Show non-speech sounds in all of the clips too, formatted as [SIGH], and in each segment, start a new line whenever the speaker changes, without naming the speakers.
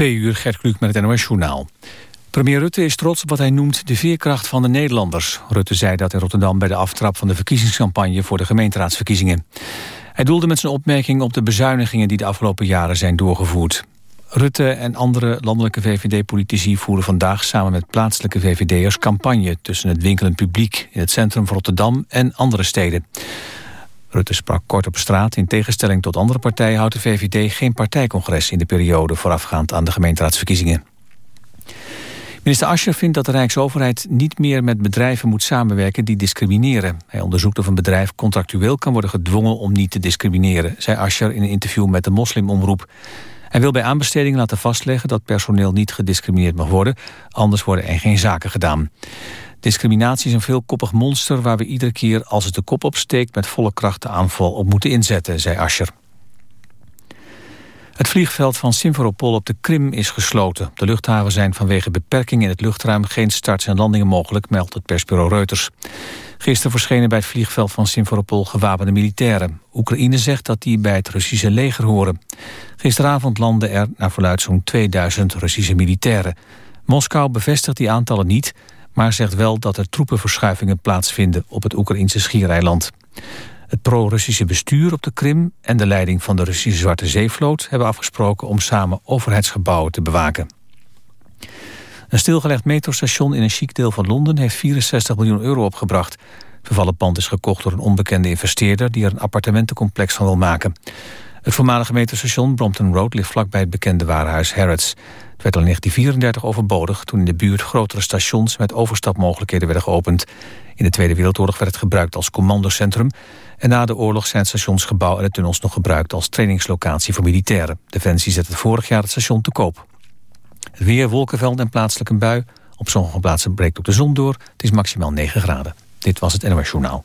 Twee uur, Gert Kluk met het NOS Journaal. Premier Rutte is trots op wat hij noemt de veerkracht van de Nederlanders. Rutte zei dat in Rotterdam bij de aftrap van de verkiezingscampagne voor de gemeenteraadsverkiezingen. Hij doelde met zijn opmerking op de bezuinigingen die de afgelopen jaren zijn doorgevoerd. Rutte en andere landelijke VVD-politici voeren vandaag samen met plaatselijke VVD'ers campagne tussen het winkelend publiek in het centrum van Rotterdam en andere steden. Rutte sprak kort op straat. In tegenstelling tot andere partijen houdt de VVD geen partijcongres in de periode voorafgaand aan de gemeenteraadsverkiezingen. Minister Ascher vindt dat de Rijksoverheid niet meer met bedrijven moet samenwerken die discrimineren. Hij onderzoekt of een bedrijf contractueel kan worden gedwongen om niet te discrimineren, zei Ascher in een interview met de moslimomroep. Hij wil bij aanbesteding laten vastleggen dat personeel niet gediscrimineerd mag worden, anders worden er geen zaken gedaan. Discriminatie is een veelkoppig monster waar we iedere keer als het de kop opsteekt met volle kracht de aanval op moeten inzetten, zei Ascher. Het vliegveld van Simferopol op de Krim is gesloten. De luchthaven zijn vanwege beperkingen in het luchtruim geen starts en landingen mogelijk, meldt het persbureau Reuters. Gisteren verschenen bij het vliegveld van Simferopol gewapende militairen. Oekraïne zegt dat die bij het Russische leger horen. Gisteravond landden er naar verluid zo'n 2000 Russische militairen. Moskou bevestigt die aantallen niet, maar zegt wel dat er troepenverschuivingen plaatsvinden op het Oekraïnse schiereiland. Het pro-Russische bestuur op de Krim en de leiding van de Russische Zwarte Zeevloot hebben afgesproken om samen overheidsgebouwen te bewaken. Een stilgelegd metrostation in een chic deel van Londen heeft 64 miljoen euro opgebracht. Het vervallen pand is gekocht door een onbekende investeerder die er een appartementencomplex van wil maken. Het voormalige metrostation Brompton Road ligt vlakbij het bekende warenhuis Harrods. Het werd al in 1934 overbodig toen in de buurt grotere stations met overstapmogelijkheden werden geopend. In de Tweede Wereldoorlog werd het gebruikt als commandocentrum en na de oorlog zijn het stationsgebouw en de tunnels nog gebruikt als trainingslocatie voor militairen. Defensie zette vorig jaar het station te koop. Het weer, wolkenveld en plaatselijk een bui. Op sommige plaatsen breekt ook de zon door. Het is maximaal 9 graden. Dit was het NOS Journaal.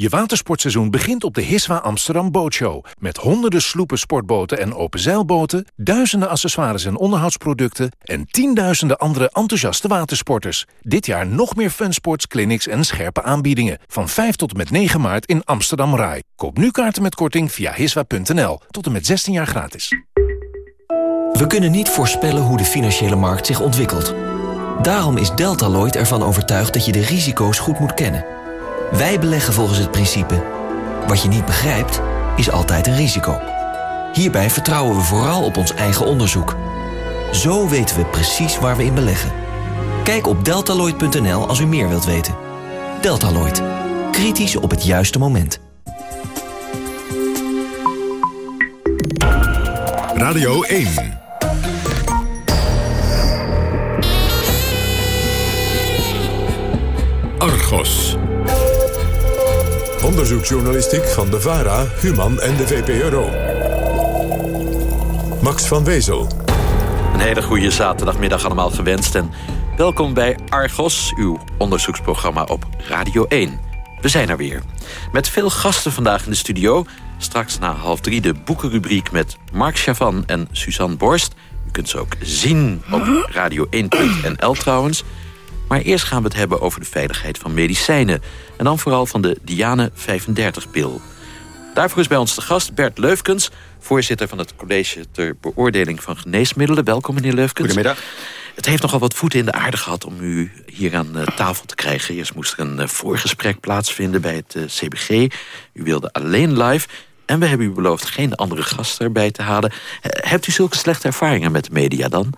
Je watersportseizoen begint op de Hiswa Amsterdam Bootshow. Met honderden sloepen, sportboten en openzeilboten... duizenden accessoires en onderhoudsproducten... en tienduizenden andere enthousiaste watersporters. Dit jaar nog meer funsports, clinics en scherpe aanbiedingen. Van 5 tot en met 9 maart in Amsterdam Rai. Koop nu kaarten met korting via hiswa.nl. Tot en met 16 jaar gratis.
We kunnen niet voorspellen hoe de financiële markt zich ontwikkelt. Daarom is Deltaloid ervan overtuigd dat je de risico's goed moet kennen... Wij beleggen volgens het principe... wat je niet begrijpt, is altijd een risico. Hierbij vertrouwen we vooral op ons eigen onderzoek. Zo weten we precies waar we in beleggen. Kijk op deltaloid.nl als u meer wilt weten. Deltaloid. Kritisch op het juiste moment.
Radio 1. Argos. Onderzoeksjournalistiek van de VARA, Human en de VPRO. Max van Wezel.
Een hele goede zaterdagmiddag allemaal gewenst. En welkom bij Argos, uw onderzoeksprogramma op Radio 1. We zijn er weer. Met veel gasten vandaag in de studio. Straks na half drie de boekenrubriek met Mark Chavan en Suzanne Borst. U kunt ze ook zien op [GASPS] radio1.nl trouwens. Maar eerst gaan we het hebben over de veiligheid van medicijnen. En dan vooral van de Diane 35-pil. Daarvoor is bij ons de gast Bert Leufkens... voorzitter van het College ter Beoordeling van Geneesmiddelen. Welkom, meneer Leufkens.
Goedemiddag.
Het heeft nogal wat voeten in de aarde gehad om u hier aan uh, tafel te krijgen. Eerst moest er een uh, voorgesprek plaatsvinden bij het uh, CBG. U wilde alleen live. En we hebben u beloofd geen andere gasten erbij te halen. hebt u zulke slechte ervaringen met de media dan?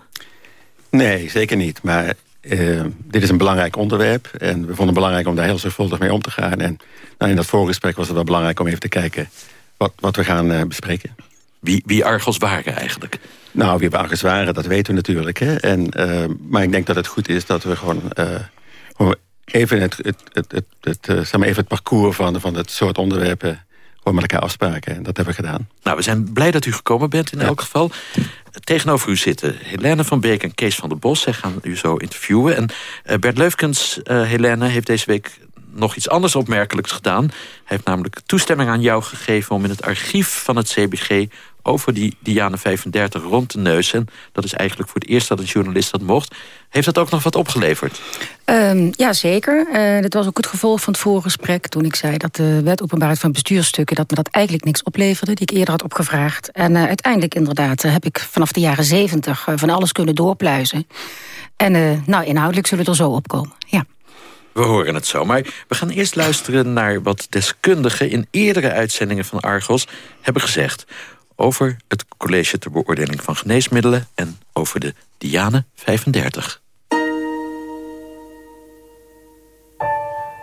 Nee, zeker niet. Maar uh, dit is een belangrijk onderwerp. En we vonden het belangrijk om daar heel zorgvuldig mee om te gaan. En nou, in dat voorgesprek was het wel belangrijk om even te kijken... wat, wat we gaan uh, bespreken.
Wie, wie Argos waren eigenlijk?
Nou, wie Argos waren, dat weten we natuurlijk. Hè? En, uh, maar ik denk dat het goed is dat we gewoon... even het, het, het, het, het zeg maar even het parcours van, van het soort onderwerpen gewoon met elkaar afspraken. En dat hebben we gedaan.
Nou, we zijn blij dat u gekomen bent in elk geval. Tegenover u zitten Helene van Beek en Kees van der Bos. Zij gaan u zo interviewen. En uh, Bert Leufkens, uh, Helene, heeft deze week nog iets anders opmerkelijks gedaan. Hij heeft namelijk toestemming aan jou gegeven... om in het archief van het CBG over die Diane 35 rond te neuzen. En dat is eigenlijk voor het eerst dat een journalist dat mocht. Heeft dat ook nog wat opgeleverd?
Um, ja, zeker. Uh, dat was ook het gevolg van het vorige gesprek... toen ik zei dat de wet openbaarheid van bestuurstukken... dat me dat eigenlijk niks opleverde, die ik eerder had opgevraagd. En uh, uiteindelijk inderdaad uh, heb ik vanaf de jaren 70 van alles kunnen doorpluizen. En nou, inhoudelijk zullen we er zo opkomen, ja.
We horen het zo, maar we gaan eerst luisteren naar wat deskundigen... in eerdere uitzendingen van Argos hebben gezegd over het College ter Beoordeling van Geneesmiddelen... en over de Diane 35.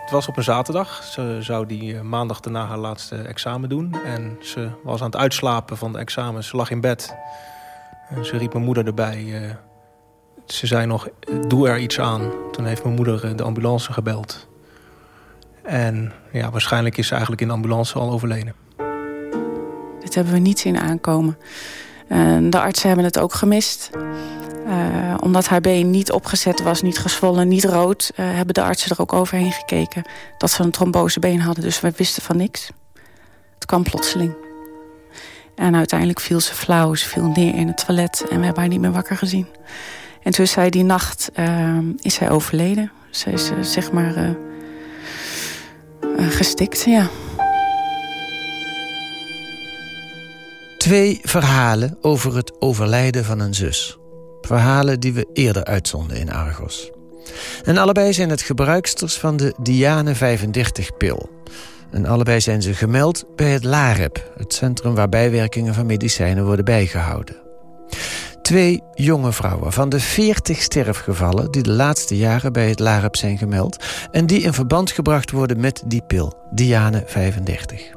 Het was op een zaterdag. Ze zou die eh, maandag daarna haar laatste examen doen. En ze was aan het uitslapen van de examen. Ze lag in bed. En ze riep mijn moeder erbij. Eh, ze zei nog, doe er iets aan. Toen heeft mijn moeder eh, de ambulance gebeld. En ja, waarschijnlijk is ze eigenlijk in de ambulance al overleden.
Dit hebben we niet zien aankomen. de artsen hebben het ook gemist. Uh, omdat haar been niet opgezet was, niet gezwollen, niet rood... Uh, hebben de artsen er ook overheen gekeken dat ze een trombosebeen hadden. Dus we wisten van niks. Het kwam plotseling. En uiteindelijk viel ze flauw, ze viel neer in het toilet... en we hebben haar niet meer wakker gezien. En toen zij die nacht uh, is zij overleden. Ze is zeg maar gestikt, ja.
Twee verhalen over het overlijden van een zus. Verhalen die we eerder uitzonden in Argos. En allebei zijn het gebruiksters van de Diane 35-pil. En allebei zijn ze gemeld bij het LAREP... het centrum waar bijwerkingen van medicijnen worden bijgehouden. Twee jonge vrouwen van de 40 sterfgevallen... die de laatste jaren bij het LAREP zijn gemeld... en die in verband gebracht worden met die pil, Diane 35.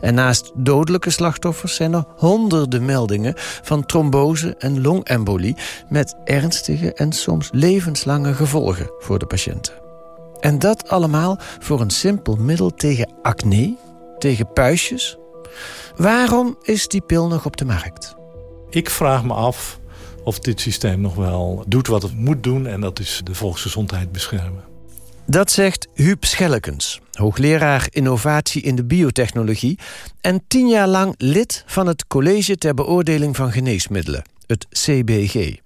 En naast dodelijke slachtoffers zijn er honderden meldingen van trombose en longembolie met ernstige en soms levenslange gevolgen voor de patiënten. En dat allemaal voor een simpel middel tegen acne, tegen puistjes. Waarom is die pil nog op de markt?
Ik vraag me af of dit systeem nog wel doet wat het moet doen... en dat is de volksgezondheid beschermen.
Dat zegt Huub Schellekens, hoogleraar innovatie in de biotechnologie... en tien jaar lang lid van het College ter Beoordeling van Geneesmiddelen, het CBG.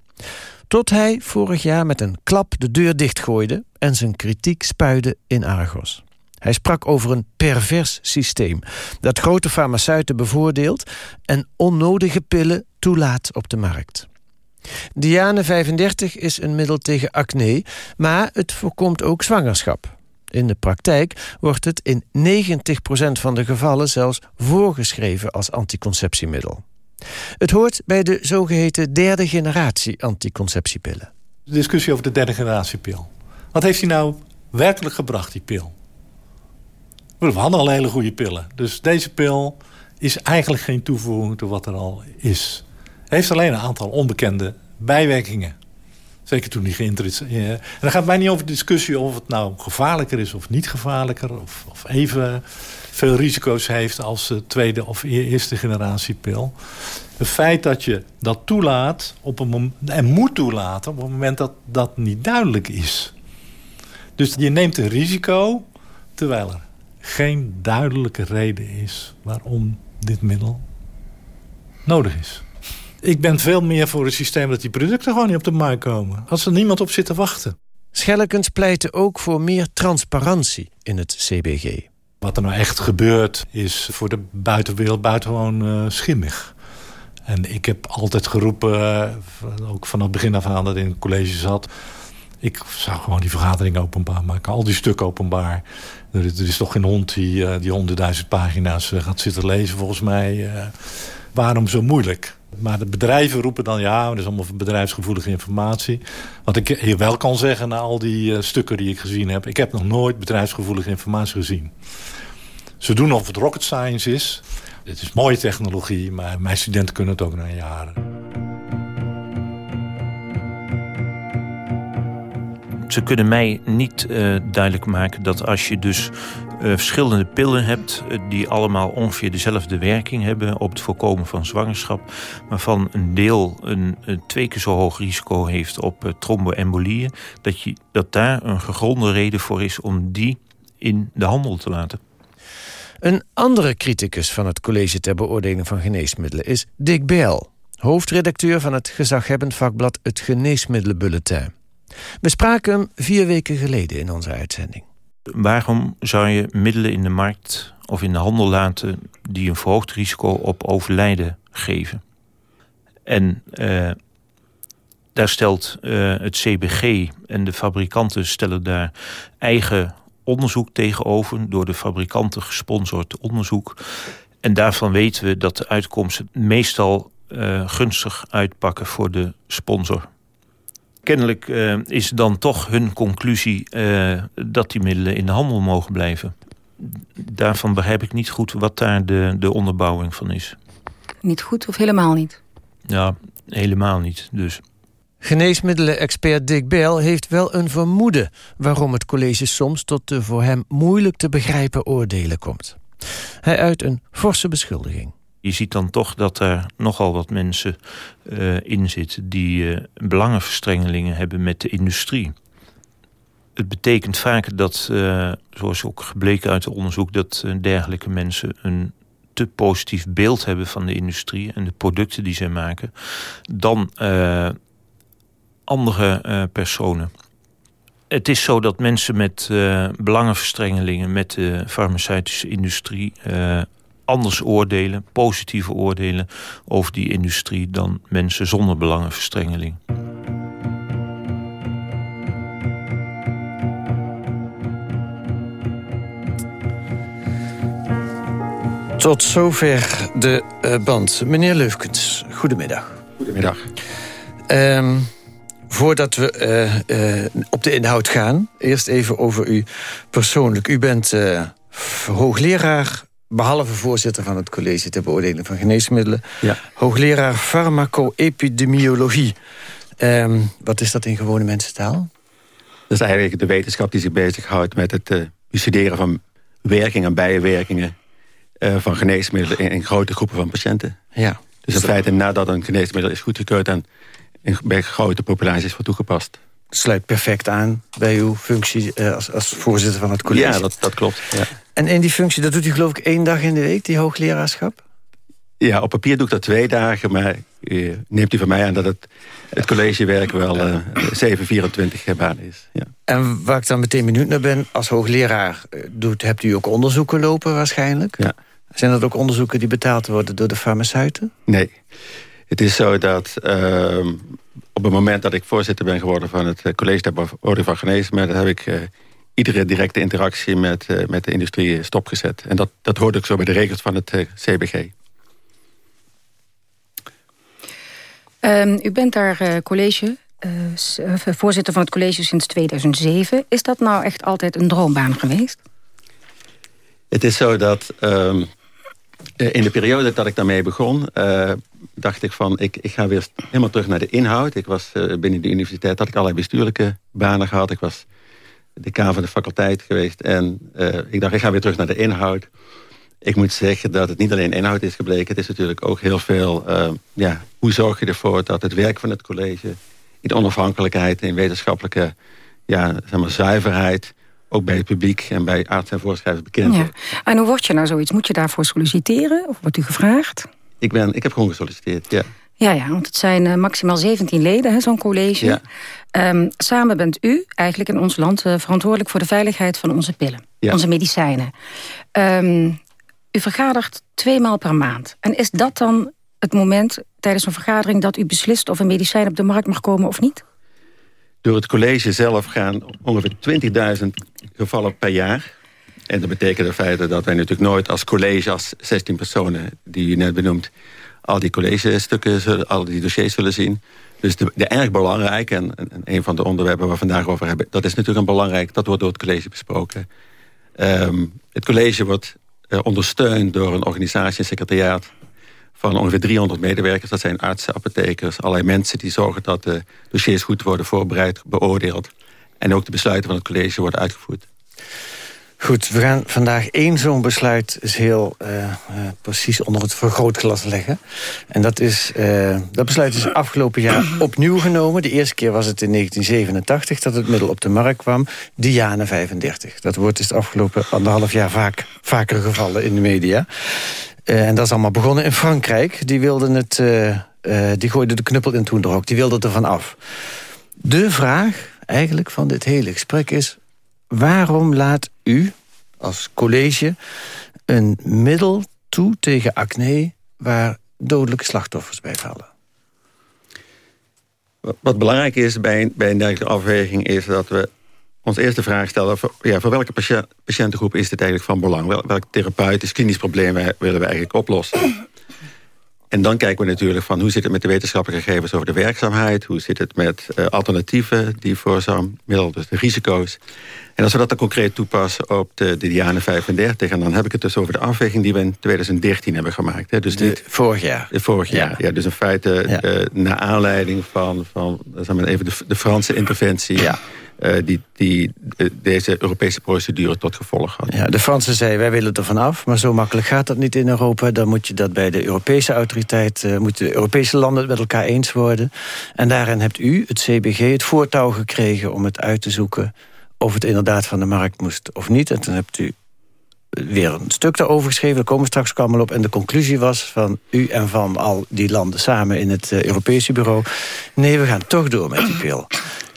Tot hij vorig jaar met een klap de deur dichtgooide... en zijn kritiek spuide in Argos. Hij sprak over een pervers systeem... dat grote farmaceuten bevoordeelt... en onnodige pillen toelaat op de markt. Diane 35 is een middel tegen acne, maar het voorkomt ook zwangerschap. In de praktijk wordt het in 90% van de gevallen zelfs voorgeschreven als anticonceptiemiddel. Het hoort bij de zogeheten derde generatie anticonceptiepillen.
De discussie over de derde generatiepil. Wat heeft hij nou werkelijk gebracht, die pil? We hadden al hele goede pillen. Dus deze pil is eigenlijk geen toevoeging tot wat er al is heeft alleen een aantal onbekende bijwerkingen. Zeker toen die geïnteresseerd... En dan gaat mij niet over de discussie of het nou gevaarlijker is of niet gevaarlijker. Of, of even veel risico's heeft als de tweede of e-, eerste generatie pil. Het feit dat je dat toelaat op een en moet toelaten op het moment dat dat niet duidelijk is. Dus je neemt een risico terwijl er geen duidelijke reden is waarom dit middel nodig is. Ik ben veel meer voor het systeem dat die producten gewoon niet op de markt komen. Als er niemand op zit te wachten.
Schellekens pleitte ook voor meer transparantie in het CBG.
Wat er nou echt gebeurt is voor de buitenwereld buitengewoon uh, schimmig. En ik heb altijd geroepen, uh, ook vanaf het begin af aan dat ik in het college zat... ik zou gewoon die vergadering openbaar maken, al die stukken openbaar. Er, is toch geen hond die uh, die honderdduizend pagina's gaat zitten lezen volgens mij. waarom zo moeilijk? Maar de bedrijven roepen dan ja, dat is allemaal bedrijfsgevoelige informatie. Wat ik hier wel kan zeggen na al die stukken die ik gezien heb... ik heb nog nooit bedrijfsgevoelige informatie gezien. Ze doen of het rocket science is. Dit is mooie technologie, maar mijn studenten kunnen het ook na jaren.
Ze kunnen mij niet uh, duidelijk maken dat als je dus verschillende pillen hebt... die allemaal ongeveer dezelfde werking hebben... op het voorkomen van zwangerschap... waarvan een deel een, een twee keer zo hoog risico heeft op tromboembolieën... Dat, je, dat daar een gegronde reden voor is om die in de handel te laten.
Een andere criticus van het College ter Beoordeling van Geneesmiddelen is Dick Beel, hoofdredacteur van het gezaghebbend vakblad Het Geneesmiddelenbulletin. We spraken hem vier weken geleden in onze uitzending.
Waarom zou je middelen in de markt of in de handel laten die een verhoogd risico op overlijden geven? En uh, daar stelt uh, het CBG en de fabrikanten stellen daar eigen onderzoek tegenover, door de fabrikanten gesponsord onderzoek. En daarvan weten we dat de uitkomsten meestal uh, gunstig uitpakken voor de sponsor. Kennelijk uh, is dan toch hun conclusie uh, dat die middelen in de handel mogen blijven. Daarvan begrijp ik niet goed wat daar de, de onderbouwing van is.
Niet goed of helemaal niet?
Ja, helemaal niet dus.
Geneesmiddelen-expert Dick Bell heeft wel een vermoeden... waarom het college soms tot de voor hem moeilijk te begrijpen oordelen komt. Hij uit een forse beschuldiging.
Je ziet dan toch dat er nogal wat mensen uh, in zitten... die uh, belangenverstrengelingen hebben met de industrie. Het betekent vaak dat, uh, zoals ook gebleken uit het onderzoek... dat dergelijke mensen een te positief beeld hebben van de industrie... en de producten die zij maken... dan andere personen. Het is zo dat mensen met belangenverstrengelingen met de farmaceutische industrie anders oordelen, positieve oordelen over die industrie dan mensen zonder belangenverstrengeling.
Tot zover de uh, band. Meneer Leufkens, goedemiddag.
Goedemiddag.
Um, Voordat we uh, uh, op de inhoud gaan, eerst even over u persoonlijk. U bent uh, hoogleraar, behalve voorzitter van het college ter beoordeling van geneesmiddelen.
Ja.
Hoogleraar farmaco-epidemiologie. Um, wat is dat in gewone mensentaal?
Dat is eigenlijk de wetenschap die zich bezighoudt met het bestuderen van werkingen en bijwerkingen van geneesmiddelen in, in, grote groepen van patiënten.
Ja.
Dus in feite nadat een geneesmiddel is goedgekeurd en bij grote populaties voor toegepast.
Sluit perfect aan bij uw functie eh, als, als voorzitter van het college.
Ja, dat, dat klopt. Ja.
En in die functie, dat doet u geloof ik één dag in de week, die hoogleraarschap?
Ja, op papier doe ik dat twee dagen, maar uh, neemt u van mij aan dat het, het collegewerk wel uh, 7, 24 baan is. Ja.
En waar ik dan meteen benieuwd naar ben, als hoogleraar eh, doet, hebt u ook onderzoeken lopen waarschijnlijk?
Ja.
Zijn dat ook onderzoeken die betaald worden door de farmaceuten?
Nee. Het is zo dat uh, op het moment dat ik voorzitter ben geworden... van het eh, College ter Beoordeling van Geneesmiddelen... heb ik uh, iedere directe interactie met, uh, met de industrie stopgezet. En dat, dat hoort ook zo bij de regels van het CBG.
Um, u bent daar college, voorzitter van het college sinds 2007. Is dat nou echt altijd een droombaan geweest?
Het is zo dat... Um, in de periode dat ik daarmee begon, dacht ik van, ik, ik ga weer helemaal terug naar de inhoud. Ik was uh, binnen de universiteit, had ik allerlei bestuurlijke banen gehad. Ik was decaan van de faculteit geweest. En uh, ik dacht, ik ga weer terug naar de inhoud. Ik moet zeggen dat het niet alleen inhoud is gebleken. Het is natuurlijk ook heel veel, ja, hoe zorg je ervoor dat het werk van het college... in onafhankelijkheid, in wetenschappelijke ja, zeg maar, zuiverheid ook bij het publiek en bij arts en voorschrijvers bekend
ja. En hoe word je nou zoiets? Moet je daarvoor solliciteren? Of wordt u gevraagd?
Ik, ben, ik heb gewoon gesolliciteerd, ja.
Ja, ja, want het zijn uh, maximaal 17 leden, zo'n college.
Ja.
Um, samen bent u eigenlijk in ons land uh, verantwoordelijk voor de veiligheid van onze pillen.
Ja.
Onze medicijnen. Um, u vergadert twee maal per maand. En is dat dan het moment tijdens een vergadering dat u beslist of een medicijn op de markt mag komen of niet?
Door het college zelf gaan ongeveer 20.000 gevallen per jaar. En dat betekent in feite dat wij natuurlijk nooit als college, als 16 personen die u net benoemt, al die collegestukken, al die dossiers zullen zien. Dus de, erg belangrijk, en, en, een van de onderwerpen waar we vandaag over hebben, dat is natuurlijk een belangrijk, dat wordt door het college besproken. Um, het college wordt uh, ondersteund door een organisatie, een secretariaat van ongeveer 300 medewerkers. Dat zijn artsen, apothekers, allerlei mensen die zorgen dat de dossiers goed worden voorbereid, beoordeeld. En ook de besluiten van het college worden uitgevoerd.
Goed, we gaan vandaag één zo'n besluit is heel uh, uh, precies onder het vergrootglas leggen. En dat, is, uh, dat besluit is afgelopen jaar [CLEARS THROAT] opnieuw genomen. De eerste keer was het in 1987 dat het middel op de markt kwam. Diane 35. Dat woord is het afgelopen anderhalf jaar vaak, vaker gevallen in de media. en dat is allemaal begonnen in Frankrijk. Die wilden het, die gooiden de knuppel in toen ook. Die wilden er van af. De vraag eigenlijk van dit hele gesprek is... waarom laat u als college een middel toe tegen acne... waar dodelijke slachtoffers bij vallen?
Wat belangrijk is bij, bij een dergelijke afweging... is dat we ons eerste vraag stellen... voor, ja, voor welke patiëntengroep is dit eigenlijk van belang? Wel, welk therapeutisch, klinisch probleem willen we eigenlijk oplossen? En dan kijken we natuurlijk van hoe zit het met de wetenschappelijke gegevens over de werkzaamheid. Hoe zit het met uh, alternatieven die voor zo'n middel, dus de risico's. En als we dat dan concreet toepassen op de, de Diane 35... en dan heb ik het dus over de afweging die we in 2013 hebben gemaakt. Hè. Dus
dit, vorig jaar?
Vorig jaar, ja. dus in feite ja. uh, naar aanleiding van, van zeg maar even de, de Franse interventie... Ja. Uh, die, die uh, deze Europese procedure tot gevolg had.
Ja, de Fransen zeiden, wij willen er vanaf, maar zo makkelijk gaat dat niet in Europa. Dan moet je dat bij de Europese autoriteit, uh, moeten de Europese landen het met elkaar eens worden. En daarin hebt u, het CBG, het voortouw gekregen om het uit te zoeken of het inderdaad van de markt moest of niet. En toen hebt u weer een stuk daarover geschreven. Daar komen we straks allemaal op. En de conclusie was van u en van al die landen samen in het Europese bureau... nee, we gaan toch door met die pil.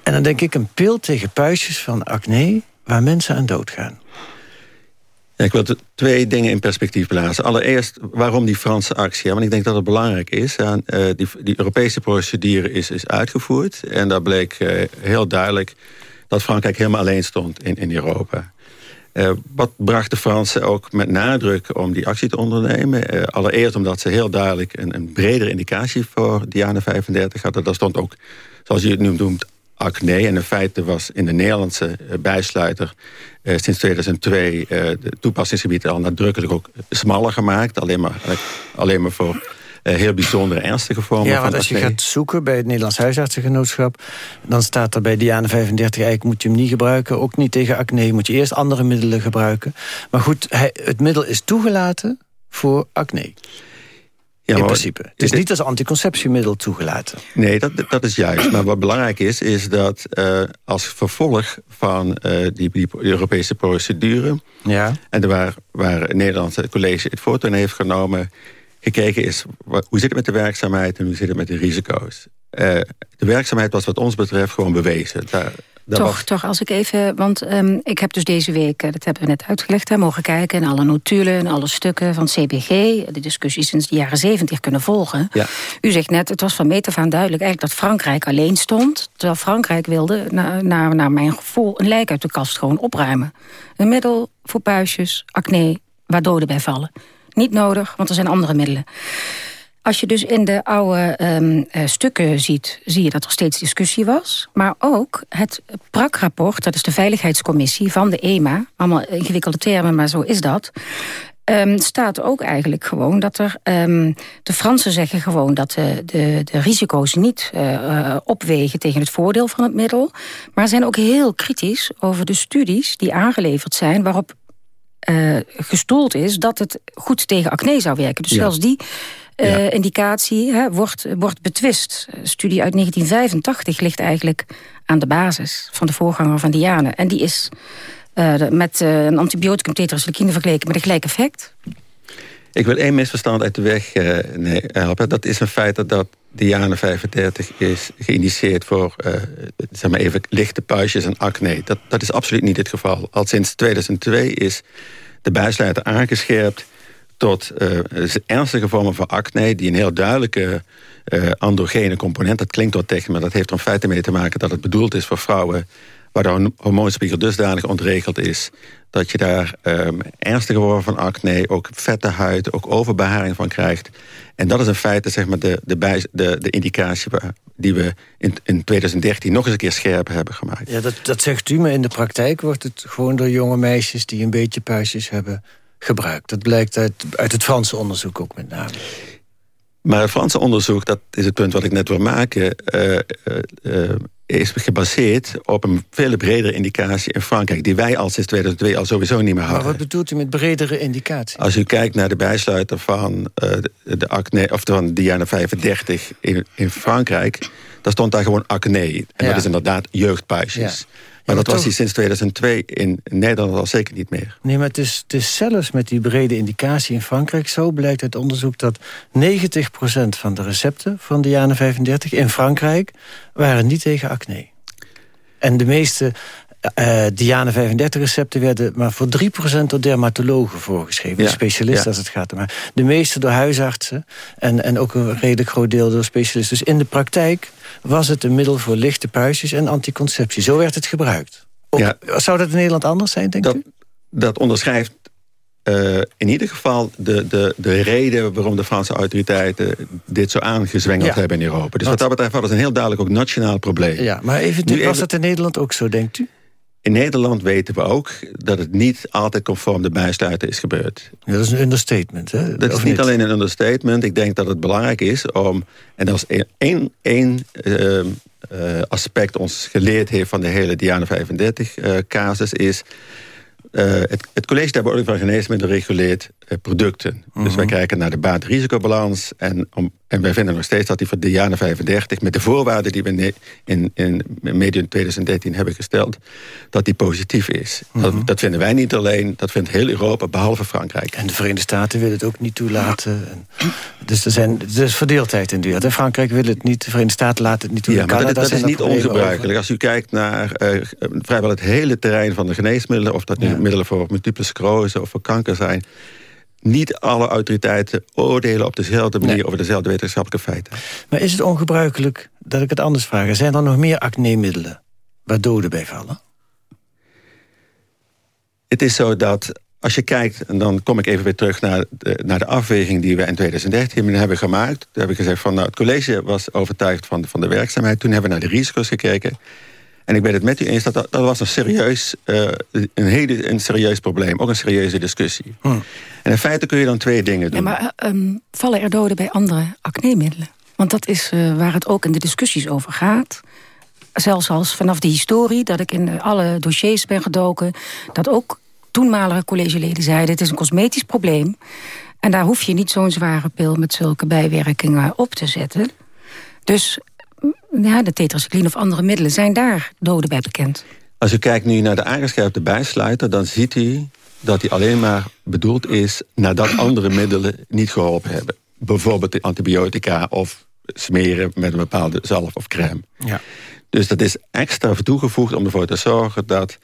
En dan denk ik een pil tegen puistjes van acne... waar mensen aan doodgaan.
Ik wil twee dingen in perspectief plaatsen. Allereerst, waarom die Franse actie? Want ik denk dat het belangrijk is. Uh, die, die, Europese procedure is, is uitgevoerd. En daar bleek uh, heel duidelijk dat Frankrijk helemaal alleen stond in, in Europa. Uh, wat bracht de Fransen ook met nadruk om die actie te ondernemen? allereerst omdat ze heel duidelijk een, een bredere indicatie voor Diane 35 hadden. Daar stond ook, zoals je het nu noemt, acne. En in feite was in de Nederlandse eh, bijsluiter sinds 2002 uh, de toepassingsgebied al nadrukkelijk ook smaller gemaakt. Alleen maar, alleen maar voor heel bijzondere ernstige vormen
ja, want als je gaat zoeken bij het Nederlands Huisartsengenootschap... dan staat er bij Diane 35 eigenlijk moet je hem niet gebruiken. Ook niet tegen acne, moet je eerst andere middelen gebruiken. Maar goed, het middel is toegelaten voor acne. Ja, in principe. Het is niet als anticonceptiemiddel toegelaten.
Nee, dat, dat is juist. Maar wat belangrijk is, is dat uh, als vervolg van uh, die, die, Europese procedure... Ja. en waar, waar het Nederlandse college het voortouw heeft genomen... gekeken is, wat, hoe zit het met de werkzaamheid en hoe zit het met de risico's. Uh, de werkzaamheid was wat ons betreft gewoon bewezen. Daar,
toch, toch, als ik even... Want um, ik heb dus deze week, dat hebben we net uitgelegd... Hè, mogen kijken en alle notulen en alle stukken van CBG... de discussie sinds de jaren zeventig kunnen volgen. Ja. U zegt net, het was van meet af aan duidelijk... eigenlijk dat Frankrijk alleen stond... terwijl Frankrijk wilde, naar na, na mijn gevoel... een lijk uit de kast gewoon opruimen. Een middel voor puistjes, acne, waar doden bij vallen. Niet nodig, want er zijn andere middelen. Als je dus in de oude um, uh, stukken ziet, zie je dat er steeds discussie was. Maar ook het PRAC-rapport, dat is de Veiligheidscommissie van de EMA. Allemaal ingewikkelde termen, maar zo is dat. Um, staat ook eigenlijk gewoon dat er... Um, de Fransen zeggen gewoon dat de, de, de risico's niet uh, opwegen tegen het voordeel van het middel. Maar zijn ook heel kritisch over de studies die aangeleverd zijn... waarop uh, gestoeld is dat het goed tegen acne zou werken. Dus ja. zelfs die uh, indicatie hè, wordt, wordt betwist. Een studie uit 1985 ligt eigenlijk aan de basis van de voorganger van Diane. En die is uh, met een antibioticum tetracycline vergeleken met een gelijk effect.
Ik wil één misverstand uit de weg nee, helpen. Dat is een feit dat, dat Diane 35 is geïndiceerd voor zeg maar even lichte puistjes en acne. Dat, dat is absoluut niet het geval. Al sinds 2002 is de bijsluiter aangescherpt tot uh, ernstige vormen van acne... die een heel duidelijke uh, androgene component... dat klinkt wat technisch, maar dat heeft er in feite mee te maken... dat het bedoeld is voor vrouwen waar de hormoonspiegel dusdanig ontregeld is... dat je daar um, ernstige vormen van acne, ook vette huid... ook overbeharing van krijgt. En dat is in feite zeg maar, de, de, bij, de, de indicatie die we in, in 2013 nog eens een keer scherp hebben gemaakt.
Ja, dat, dat zegt u, maar in de praktijk wordt het gewoon door jonge meisjes... die een beetje puistjes hebben gebruikt. Dat blijkt uit, uit het Franse onderzoek ook met name.
Maar het Franse onderzoek, dat is het punt wat ik net wil maken... Uh, uh, is gebaseerd op een veel bredere indicatie in Frankrijk... die wij al sinds 2002 al sowieso niet meer hadden.
Maar wat bedoelt u met bredere indicatie?
Als u kijkt naar de bijsluiter van, uh, de acne, of van Diana 35 in, in Frankrijk... dan stond daar gewoon acne. En dat is inderdaad jeugdpuisjes. Ja. Maar, dat was hij sinds 2002 in Nederland al zeker niet meer.
Nee, maar het is, het is zelfs met die brede indicatie in Frankrijk zo... blijkt uit onderzoek dat 90% van de recepten van Diane 35 in Frankrijk... waren niet tegen acne. En de meeste uh, Diane 35 recepten werden maar voor 3% door dermatologen voorgeschreven. Ja, specialisten als het gaat. Maar de meeste door huisartsen en, en ook een redelijk groot deel door specialisten. Dus in de praktijk was het een middel voor lichte puistjes en anticonceptie. Zo werd het gebruikt. ja. Zou dat in Nederland anders zijn, denk
dat,
u?
Dat onderschrijft uh, in ieder geval de, de, de reden waarom de Franse autoriteiten dit zo aangezwengeld hebben in Europa. Dus wat dat betreft was het een heel duidelijk ook nationaal probleem.
Ja, maar even, was dat in Nederland ook zo, denkt u?
In Nederland weten we ook dat het niet altijd conform de bijsluiter is gebeurd.
Ja, dat is een understatement, hè?
Dat is niet, alleen een understatement. Ik denk dat het belangrijk is om... en dat is één, één uh, aspect ons geleerd heeft van de hele Diana 35-casus... Uh, is uh, het, het, College ter Beoordeling van Geneesmiddelen reguleert uh, producten. Dus wij mhm. kijken naar de baat-risicobalans. En, om, en wij vinden nog steeds dat die voor Diana 35... met de voorwaarden die we in, in medium 2013 hebben gesteld... dat die positief is. dat, mhm. dat, vinden wij niet alleen, dat vindt heel Europa, behalve Frankrijk.
En de Verenigde Staten willen het ook niet toelaten. En, dus er, zijn, er is verdeeldheid in de wereld. Frankrijk wil het niet, de Verenigde Staten laten het niet toe.
Ja, maar dat, dat is niet ongebruikelijk. Als u kijkt naar uh, vrijwel het hele terrein van de geneesmiddelen... of dat nu middelen voor multiple sclerose of voor kanker zijn niet alle autoriteiten oordelen op dezelfde manier... over dezelfde wetenschappelijke feiten.
Maar is het ongebruikelijk dat ik het anders vraag? Zijn er nog meer acne-middelen waar doden bij vallen?
Het is zo dat als je kijkt, en dan kom ik even weer terug naar de, naar de afweging die we in 2013 hebben gemaakt. Toen hebben we gezegd van nou, het college was overtuigd van van de werkzaamheid. Toen hebben we naar de risico's gekeken. En ik ben het met u eens dat dat, was een serieus, uh, een, hele, een serieus probleem. Ook een serieuze discussie. Hm. En in feite kun je dan twee dingen doen.
Ja, maar um, vallen er doden bij andere acne-middelen? Want dat is uh, waar het ook in de discussies over gaat. Zelfs als vanaf de historie, dat ik in alle dossiers ben gedoken... dat ook toenmalige collegeleden zeiden... het is een cosmetisch probleem. En daar hoef je niet zo'n zware pil met zulke bijwerkingen op te zetten. Dus ja, de tetracycline of andere middelen, zijn daar doden bij bekend?
Als u kijkt nu naar de aangescherpte bijsluiter... dan ziet u dat die alleen maar bedoeld is... nadat andere middelen niet geholpen hebben. Bijvoorbeeld de antibiotica of smeren met een bepaalde zalf of crème. Ja. Dus dat is extra toegevoegd om ervoor te zorgen... dat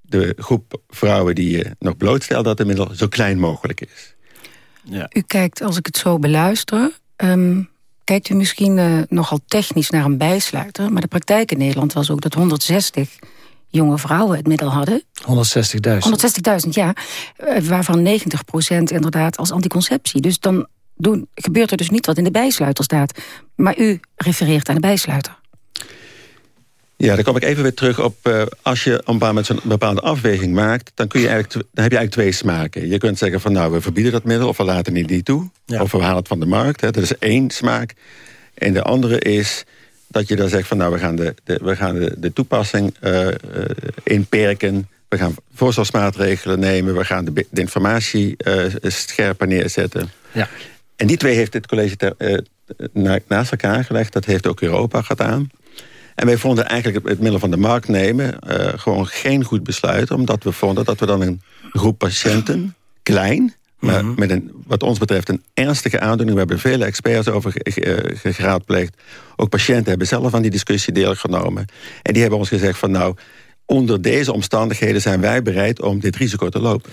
de groep vrouwen die je nog blootstelt... dat de middel zo klein mogelijk is.
Ja. U kijkt, als ik het zo beluister... Ehm, kijkt u misschien uh, nogal technisch naar een bijsluiter... maar de praktijk in Nederland was ook dat 160 jonge vrouwen het middel hadden.
160.000?
160.000, ja. Uh, waarvan 90% inderdaad als anticonceptie. Dus dan doen, gebeurt er dus niet wat in de bijsluiter staat. Maar u refereert aan de bijsluiter.
Ja, dan kom ik even weer terug op... Uh, als je een met zo'n bepaalde afweging maakt... Dan, kun je eigenlijk, dan heb je eigenlijk twee smaken. Je kunt zeggen van nou, we verbieden dat middel... of we laten het niet toe, of we halen het van de markt. Hè. Dat is één smaak. En de andere is dat je dan zegt van nou, we gaan de, de we gaan de, de toepassing uh, uh, inperken... We gaan voorzorgsmaatregelen nemen. We gaan de, de informatie scherper neerzetten. Ja. En die twee heeft het college ter, naast elkaar gelegd. Dat heeft ook Europa gedaan. En wij vonden eigenlijk het middel van de markt nemen... Uh, gewoon geen goed besluit. Omdat we vonden dat we dan een groep patiënten, klein... maar mhm. met een, wat ons betreft een ernstige aandoening... we hebben vele experts over geraadpleegd. Ook patiënten hebben zelf aan die discussie deelgenomen. En die hebben ons gezegd van nou... onder deze omstandigheden zijn wij bereid om dit risico te lopen.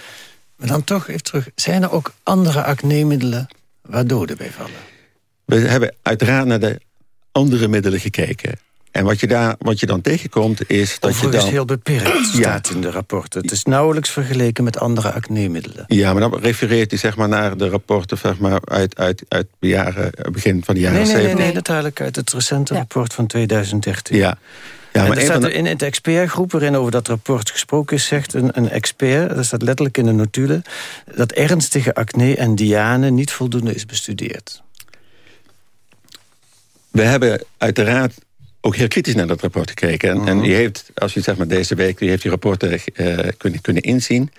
Maar dan toch even terug. Zijn er ook andere acne-middelen waar doden bij vallen?
We hebben uiteraard naar de andere middelen gekeken. En wat je, daar, wat je dan tegenkomt is dat je dan...
heel beperkt, staat in de rapporten. Het is nauwelijks vergeleken met andere acne-middelen.
Ja, maar dan refereert hij zeg maar, naar de rapporten zeg maar, uit, uit, uit de jaren, begin van de jaren
nee, nee,
70.
Nee, nee, natuurlijk uit het recente rapport van 2013.
Ja.
Ja, maar staat in het expertgroep waarin over dat rapport gesproken is... zegt een, een expert, dat staat letterlijk in de notulen... dat ernstige acne en diane niet voldoende is bestudeerd.
We hebben uiteraard ook heel kritisch naar dat rapport gekeken. En, en
Mhm.
die heeft, als u zeg maar deze week, die heeft die rapporten eh, kunnen, kunnen inzien.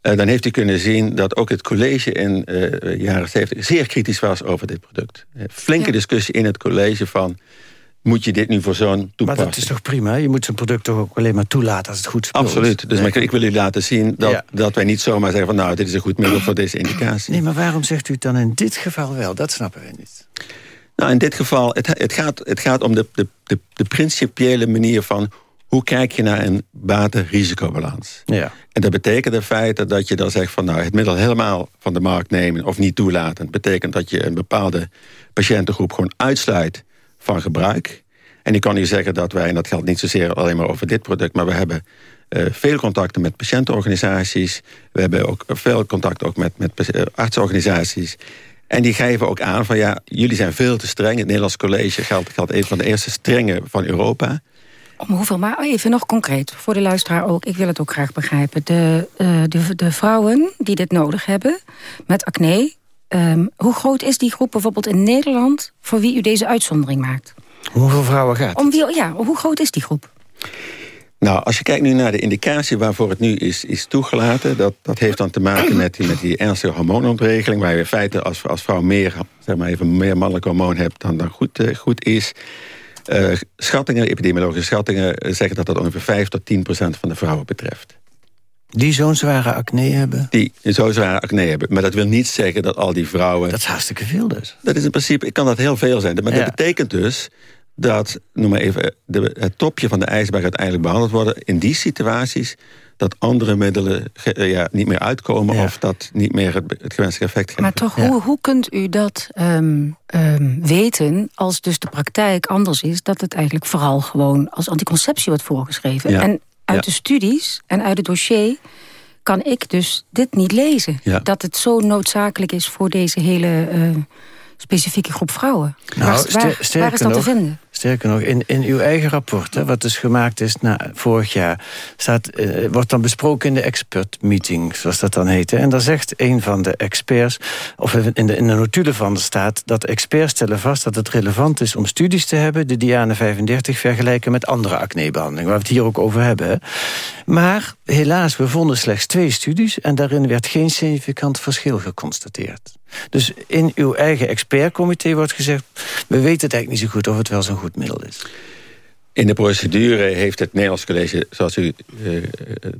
Eh, dan heeft hij kunnen zien dat ook het college in eh jaren 70 zeer kritisch was over dit product. Flinke discussie in het college van, moet je dit nu voor zo'n
Maar
toepassen?
dat is toch prima? Je moet zo'n product toch ook alleen maar toelaten als het goed speelt.
Absoluut. Dus maar ik, wil u laten zien dat,
Ja.
dat wij niet zomaar zeggen van nou, dit is een goed middel voor deze indicatie.
Nee, maar waarom zegt u het dan in dit geval wel? Dat snappen wij niet.
Nou, in dit geval, het, het, gaat, het gaat om de, de, de, de principiële manier van... hoe kijk je naar een baten-risicobalans.
Ja.
En dat betekent in feite dat je dan zegt van... nou, het middel helemaal van de markt nemen of niet toelaten... betekent dat je een bepaalde patiëntengroep gewoon uitsluit van gebruik. En ik kan u zeggen dat wij, en dat geldt niet zozeer alleen maar over dit product... maar we hebben eh, veel contacten met patiëntenorganisaties. We hebben ook veel contact ook met, met eh, artsorganisaties... En die geven ook aan van ja, jullie zijn veel te streng. Het Nederlands College geldt, geldt een van de eerste strenge van Europa.
Om hoeveel, maar even nog concreet, voor de luisteraar ook. Ik wil het ook graag begrijpen. De, eh, de, de vrouwen die dit nodig hebben, met acne... ehm, hoe groot is die groep bijvoorbeeld in Nederland... voor wie u deze uitzondering maakt?
Hoeveel vrouwen gaat
Om wie, ja, hoe groot is die groep?
Nou, als je kijkt nu naar de indicatie waarvoor het nu is, is toegelaten... Dat, dat heeft dan te maken met die, met die ernstige hormoonontregeling... waar je in feite als, als vrouw meer, zeg maar even, meer mannelijk hormoon hebt dan, dan goed, eh, goed is... Eh, schattingen, epidemiologische schattingen eh, zeggen dat dat ongeveer 5 tot 10 procent van de vrouwen betreft.
Die zo'n zware acne hebben?
Die zo zware acne hebben. Maar dat wil niet zeggen dat al die vrouwen...
Dat is hartstikke veel dus.
Dat is in principe, kan dat heel veel zijn. Maar
Ja.
dat betekent dus dat, noem maar even, de, het topje van de ijsberg uiteindelijk behandeld worden... in die situaties dat andere middelen ge- eh, ja, niet meer uitkomen... of dat niet meer het, het gewenste effect geven.
Maar toch, hoe, hoe kunt u dat ehm, ehm, weten als dus de praktijk anders is... dat het eigenlijk vooral gewoon als anticonceptie wordt voorgeschreven?
Ja.
En uit
Ja.
de studies en uit het dossier kan ik dus dit niet lezen.
Ja.
Dat het zo noodzakelijk is voor deze hele eh, specifieke groep vrouwen.
Nou,
waar, is dat
nog,
te vinden?
Sterker nog, in, in uw eigen rapport, hè, wat dus gemaakt is na vorig jaar... Staat, eh, wordt dan besproken in de expert meeting, zoals dat dan heet. En daar zegt een van de experts, of in de, in de notulen van staat... dat experts stellen vast dat het relevant is om studies te hebben... de Diane 35 vergelijken met andere acnebehandelingen... waar we het hier ook over hebben. Maar helaas, we vonden slechts twee studies... en daarin werd geen significant verschil geconstateerd. Dus in uw eigen expertcomité wordt gezegd... we weten het eigenlijk niet zo goed of het wel zo'n goed middel is.
In de procedure heeft het Nederlands College, zoals u eh,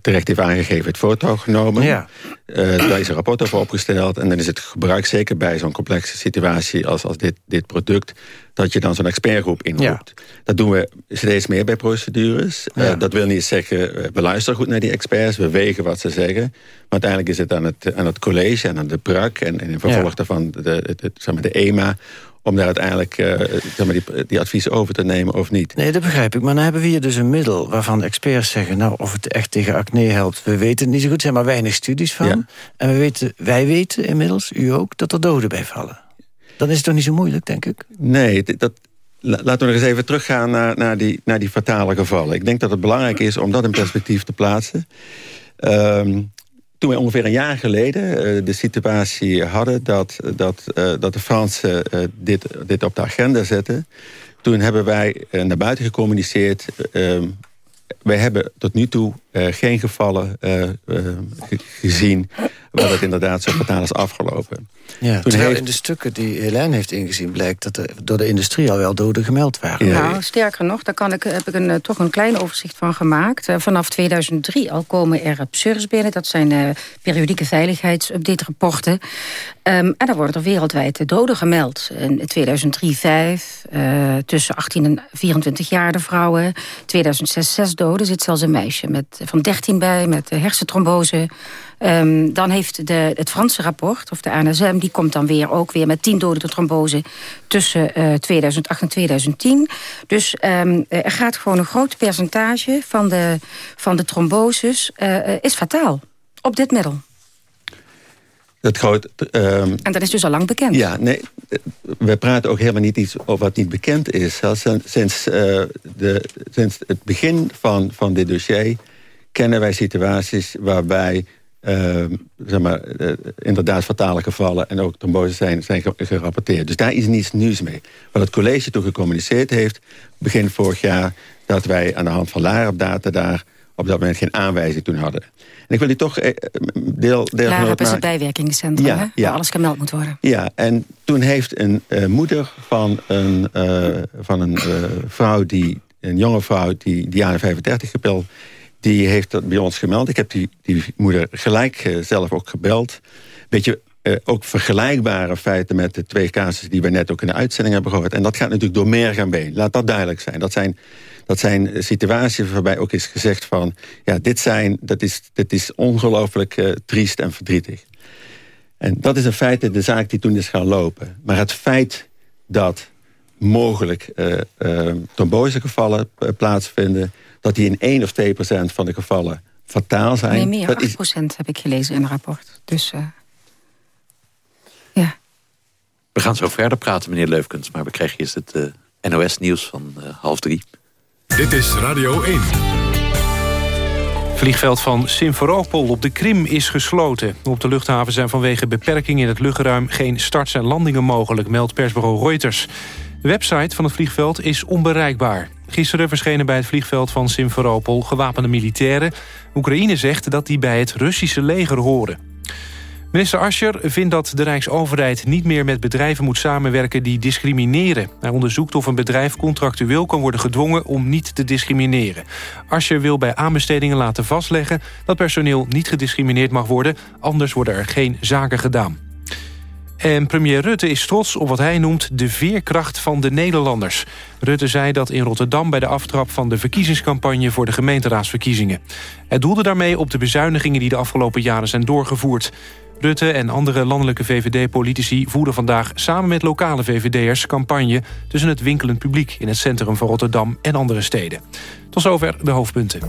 terecht heeft aangegeven, het voortouw genomen.
Ja.
Eh, daar is een rapport over opgesteld. En dan is het gebruik, zeker bij zo'n complexe situatie als, als dit, dit product, dat je dan zo'n expertgroep inroept. Dat doen we steeds meer bij procedures. Eh, dat wil niet zeggen, we luisteren goed naar die experts, we wegen wat ze zeggen. Maar uiteindelijk is het aan het, aan het college en aan de PRAC en, en in vervolg daarvan de, de, de, zeg maar de EMA om daar uiteindelijk eh, zeg maar die, die adviezen over te nemen of niet.
Nee, dat begrijp ik. Maar dan hebben we hier dus een middel waarvan experts zeggen... nou, of het echt tegen acne helpt, we weten het niet zo goed. Er zijn maar weinig studies van.
Ja.
En we weten, wij weten inmiddels, u ook, dat er doden bij vallen. Dan is het toch niet zo moeilijk, denk ik?
Nee, dat, la- laten we nog eens even teruggaan naar, naar, die, naar die fatale gevallen. Ik denk dat het belangrijk is om dat in perspectief te plaatsen. Ehm, toen wij ongeveer een jaar geleden eh, de situatie hadden... dat, dat, eh, dat de Fransen eh, dit, dit op de agenda zetten... toen hebben wij naar buiten gecommuniceerd... ehm, wij hebben tot nu toe eh, geen gevallen eh, eh, ge- gezien... waar het inderdaad zo fataal is afgelopen.
Ja,
Toen
terwijl
heeft-
in de stukken die Helene heeft ingezien... blijkt dat er door de industrie al wel doden gemeld waren.
Nou, sterker nog, daar kan ik, heb ik een, toch een klein overzicht van gemaakt. Vanaf 2003 al komen er PSURS binnen. Dat zijn eh, periodieke veiligheidsupdate-rapporten. Ehm, en daar worden er wereldwijd doden gemeld. In 2003 vijf, eh, tussen 18 en 24 jaar de vrouwen. 2006 zes doden, zit zelfs een meisje met, van 13 bij... met eh, hersentrombose. Ehm, dan heeft de, het Franse rapport, of de ANSM... die komt dan weer ook weer met 10 doden door trombose... tussen eh, 2008 en 2010. Dus ehm, er gaat gewoon een groot percentage van de, van de tromboses... eh, eh, is fataal op dit middel.
Dat groot, ehm,
En dat is dus al lang bekend.
Ja, nee, eh, we praten ook helemaal niet iets over wat niet bekend is. Sinds, eh, de, sinds het begin van, van dit dossier kennen wij situaties waarbij zeg maar, inderdaad fatale gevallen... en ook trombose zijn, zijn gerapporteerd. Dus daar is niets nieuws mee. Wat het college toen gecommuniceerd heeft... begin vorig jaar, dat wij aan de hand van LAREP-data... daar op dat moment geen aanwijzing toen hadden. En ik wil die toch eh, deel... deel
LAREP is het bijwerkingencentrum, ja, hè, waar alles gemeld moet worden.
Ja, en toen heeft een uh, moeder van een, van een vrouw... die een jonge vrouw die Diana 35 gebeld... die heeft dat bij ons gemeld. Ik heb die, die moeder gelijk zelf ook gebeld. Beetje uh, ook vergelijkbare feiten met de twee casussen... die we net ook in de uitzending hebben gehoord. En dat gaat natuurlijk door meer gaan been. Laat dat duidelijk zijn. Dat zijn dat zijn situaties waarbij ook is gezegd van... ja, dit, zijn, dat is, dit is ongelooflijk triest en verdrietig. En dat is in feite de zaak die toen is gaan lopen. Maar het feit dat mogelijk uh, trombosegevallen plaatsvinden... dat die in 1 of 2 procent van de gevallen fataal zijn...
Nee, meer, 8 procent heb ik gelezen in een rapport. Dus ja.
We gaan zo verder praten, meneer Leufkens. Maar we krijgen eerst het NOS-nieuws van half drie.
Dit is Radio 1.
Vliegveld van Simferopol op de Krim is gesloten. Op de luchthaven zijn vanwege beperking in het luchtruim... geen starts en landingen mogelijk, meldt persbureau Reuters. De website van het vliegveld is onbereikbaar. Gisteren verschenen bij het vliegveld van Simferopol gewapende militairen. Oekraïne zegt dat die bij het Russische leger horen. Minister Ascher vindt dat de Rijksoverheid niet meer met bedrijven moet samenwerken die discrimineren. Hij onderzoekt of een bedrijf contractueel kan worden gedwongen om niet te discrimineren. Ascher wil bij aanbestedingen laten vastleggen dat personeel niet gediscrimineerd mag worden, anders worden er geen zaken gedaan. En premier Rutte is trots op wat hij noemt de veerkracht van de Nederlanders. Rutte zei dat in Rotterdam bij de aftrap van de verkiezingscampagne voor de gemeenteraadsverkiezingen. Hij doelde daarmee op de bezuinigingen die de afgelopen jaren zijn doorgevoerd. Rutte en andere landelijke VVD-politici voeren vandaag samen met lokale VVD'ers campagne tussen het winkelend publiek in het centrum van Rotterdam en andere steden. Tot zover de hoofdpunten.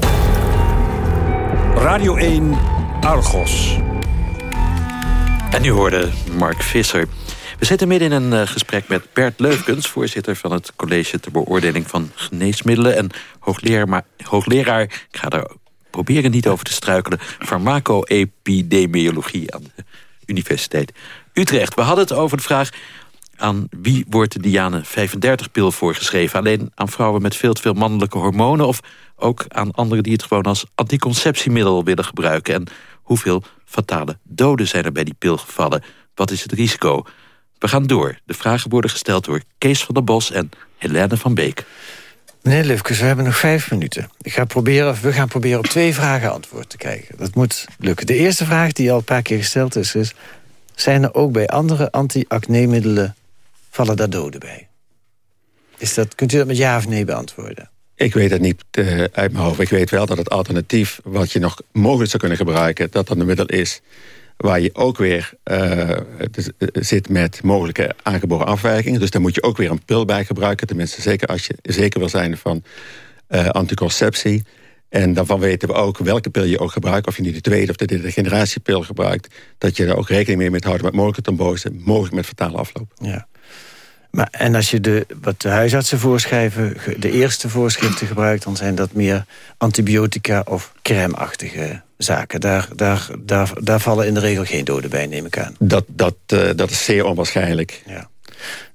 Radio 1 Argos.
En nu hoorde Mark Visser. We zitten midden in een uh, gesprek met Bert Leufkens... voorzitter van het College ter Beoordeling van Geneesmiddelen... en hoogleraar, hoogleraar ik ga daar proberen niet over te struikelen... farmaco-epidemiologie aan de Universiteit Utrecht. We hadden het over de vraag aan wie wordt de Diane 35-pil voorgeschreven. Alleen aan vrouwen met veel te veel mannelijke hormonen... of ook aan anderen die het gewoon als anticonceptiemiddel willen gebruiken. En hoeveel fatale doden zijn er bij die pil gevallen? Wat is het risico? We gaan door. De vragen worden gesteld door Kees van der Bos en Helene van Beek.
Meneer Lufkes, we hebben nog vijf minuten. Ik ga proberen, we gaan proberen op twee vragen antwoord te krijgen. Dat moet lukken. De eerste vraag die al een paar keer gesteld is... is zijn er ook bij andere anti-acne-middelen... vallen daar doden bij? Is dat, kunt u dat met ja of nee beantwoorden?
Ik weet het niet uh, uit mijn hoofd. Ik weet wel dat het alternatief wat je nog mogelijk zou kunnen gebruiken... dat dat een middel is waar je ook weer uh, zit met mogelijke aangeboren afwijkingen. Dus daar moet je ook weer een pil bij gebruiken. Tenminste, zeker als je zeker wil zijn van anticonceptie. En daarvan weten we ook welke pil je ook gebruikt. Of je nu de tweede of de derde generatie pil gebruikt. Dat je er ook rekening mee moet houden met mogelijke trombose. Mogelijk met fatale afloop.
Ja. Maar, en als je de, wat de huisartsen voorschrijven, de eerste voorschriften gebruikt... dan zijn dat meer antibiotica of crème-achtige zaken. Daar, daar, daar, daar vallen in de regel geen doden bij, neem ik aan.
Dat, dat, uh, dat is zeer onwaarschijnlijk.
Ja.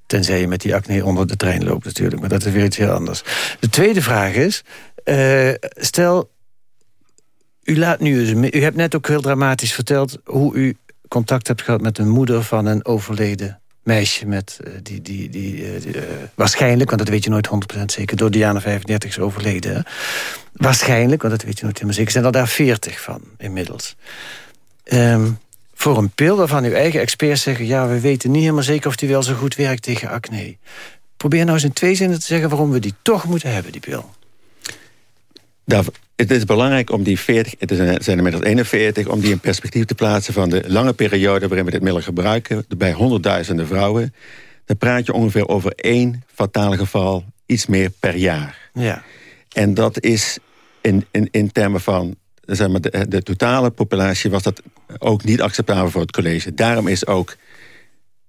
Tenzij je met die acne onder de trein loopt natuurlijk. Maar dat is weer iets heel anders. De tweede vraag is... Uh, stel, u, laat nu, u hebt net ook heel dramatisch verteld... hoe u contact hebt gehad met de moeder van een overleden meisje met uh, die, die, die, uh, waarschijnlijk, want dat weet je nooit 100% zeker, door Diana 35 is overleden. Waarschijnlijk, want dat weet je nooit helemaal zeker, zijn er daar 40 van inmiddels. Um, voor een pil waarvan uw eigen experts zeggen... ja, we weten niet helemaal zeker of die wel zo goed werkt tegen acne. Probeer nou eens in twee zinnen te zeggen waarom we die toch moeten hebben, die pil.
Daar, het is belangrijk om die 40, het zijn er inmiddels 41... om die in perspectief te plaatsen van de lange periode... waarin we dit middel gebruiken, bij honderdduizenden vrouwen. Dan praat je ongeveer over één fatale geval, iets meer per jaar.
Ja.
En dat is in, in, in termen van zeg maar, de, de totale populatie... was dat ook niet acceptabel voor het college. Daarom is ook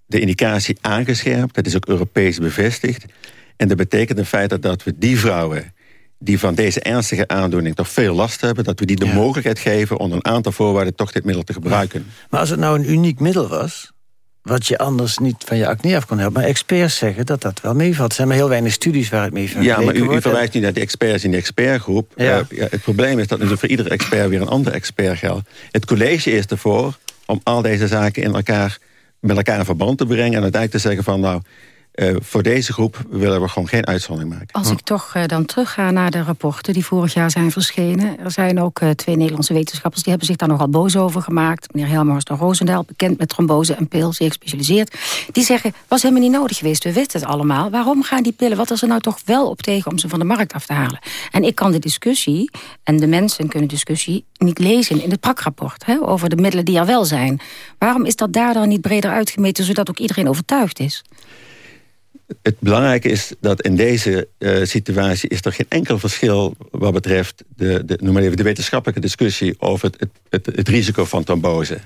de indicatie aangescherpt. Dat is ook Europees bevestigd. En dat betekent in feite dat we die vrouwen die van deze ernstige aandoening toch veel last hebben... dat we die de mogelijkheid geven onder een aantal voorwaarden... toch dit middel te gebruiken.
Maar als het nou een uniek middel was wat je anders niet van je acne af kon helpen. Maar experts zeggen dat dat wel meevalt. Er zijn maar heel weinig studies waar het mee vergeleken
Ja, maar u, verwijst nu naar de experts in de expertgroep.
Ja.
Eh, het probleem is dat er voor iedere expert weer een ander expert geldt. Het college is ervoor om al deze zaken in elkaar, met elkaar in verband te brengen... en uiteindelijk te zeggen van nou, eh, voor deze groep willen we gewoon geen uitzondering maken.
Als ik toch eh, dan terugga naar de rapporten die vorig jaar zijn verschenen. Er zijn ook eh, twee Nederlandse wetenschappers die hebben zich daar nogal boos over gemaakt. Meneer Helmers de Roosendaal, bekend met trombose en pil, zeer gespecialiseerd. Die zeggen, was helemaal niet nodig geweest, we weten het allemaal. Waarom gaan die pillen, wat is er nou toch wel op tegen om ze van de markt af te halen? En ik kan de discussie, en de mensen kunnen discussie... niet lezen in het prakrapport hè, over de middelen die er wel zijn. Waarom is dat daar dan niet breder uitgemeten... zodat ook iedereen overtuigd is?
Het belangrijke is dat in deze eh, situatie... is er geen enkel verschil wat betreft de, de, noem maar even, de wetenschappelijke discussie... over het, het, het, het risico van trombose.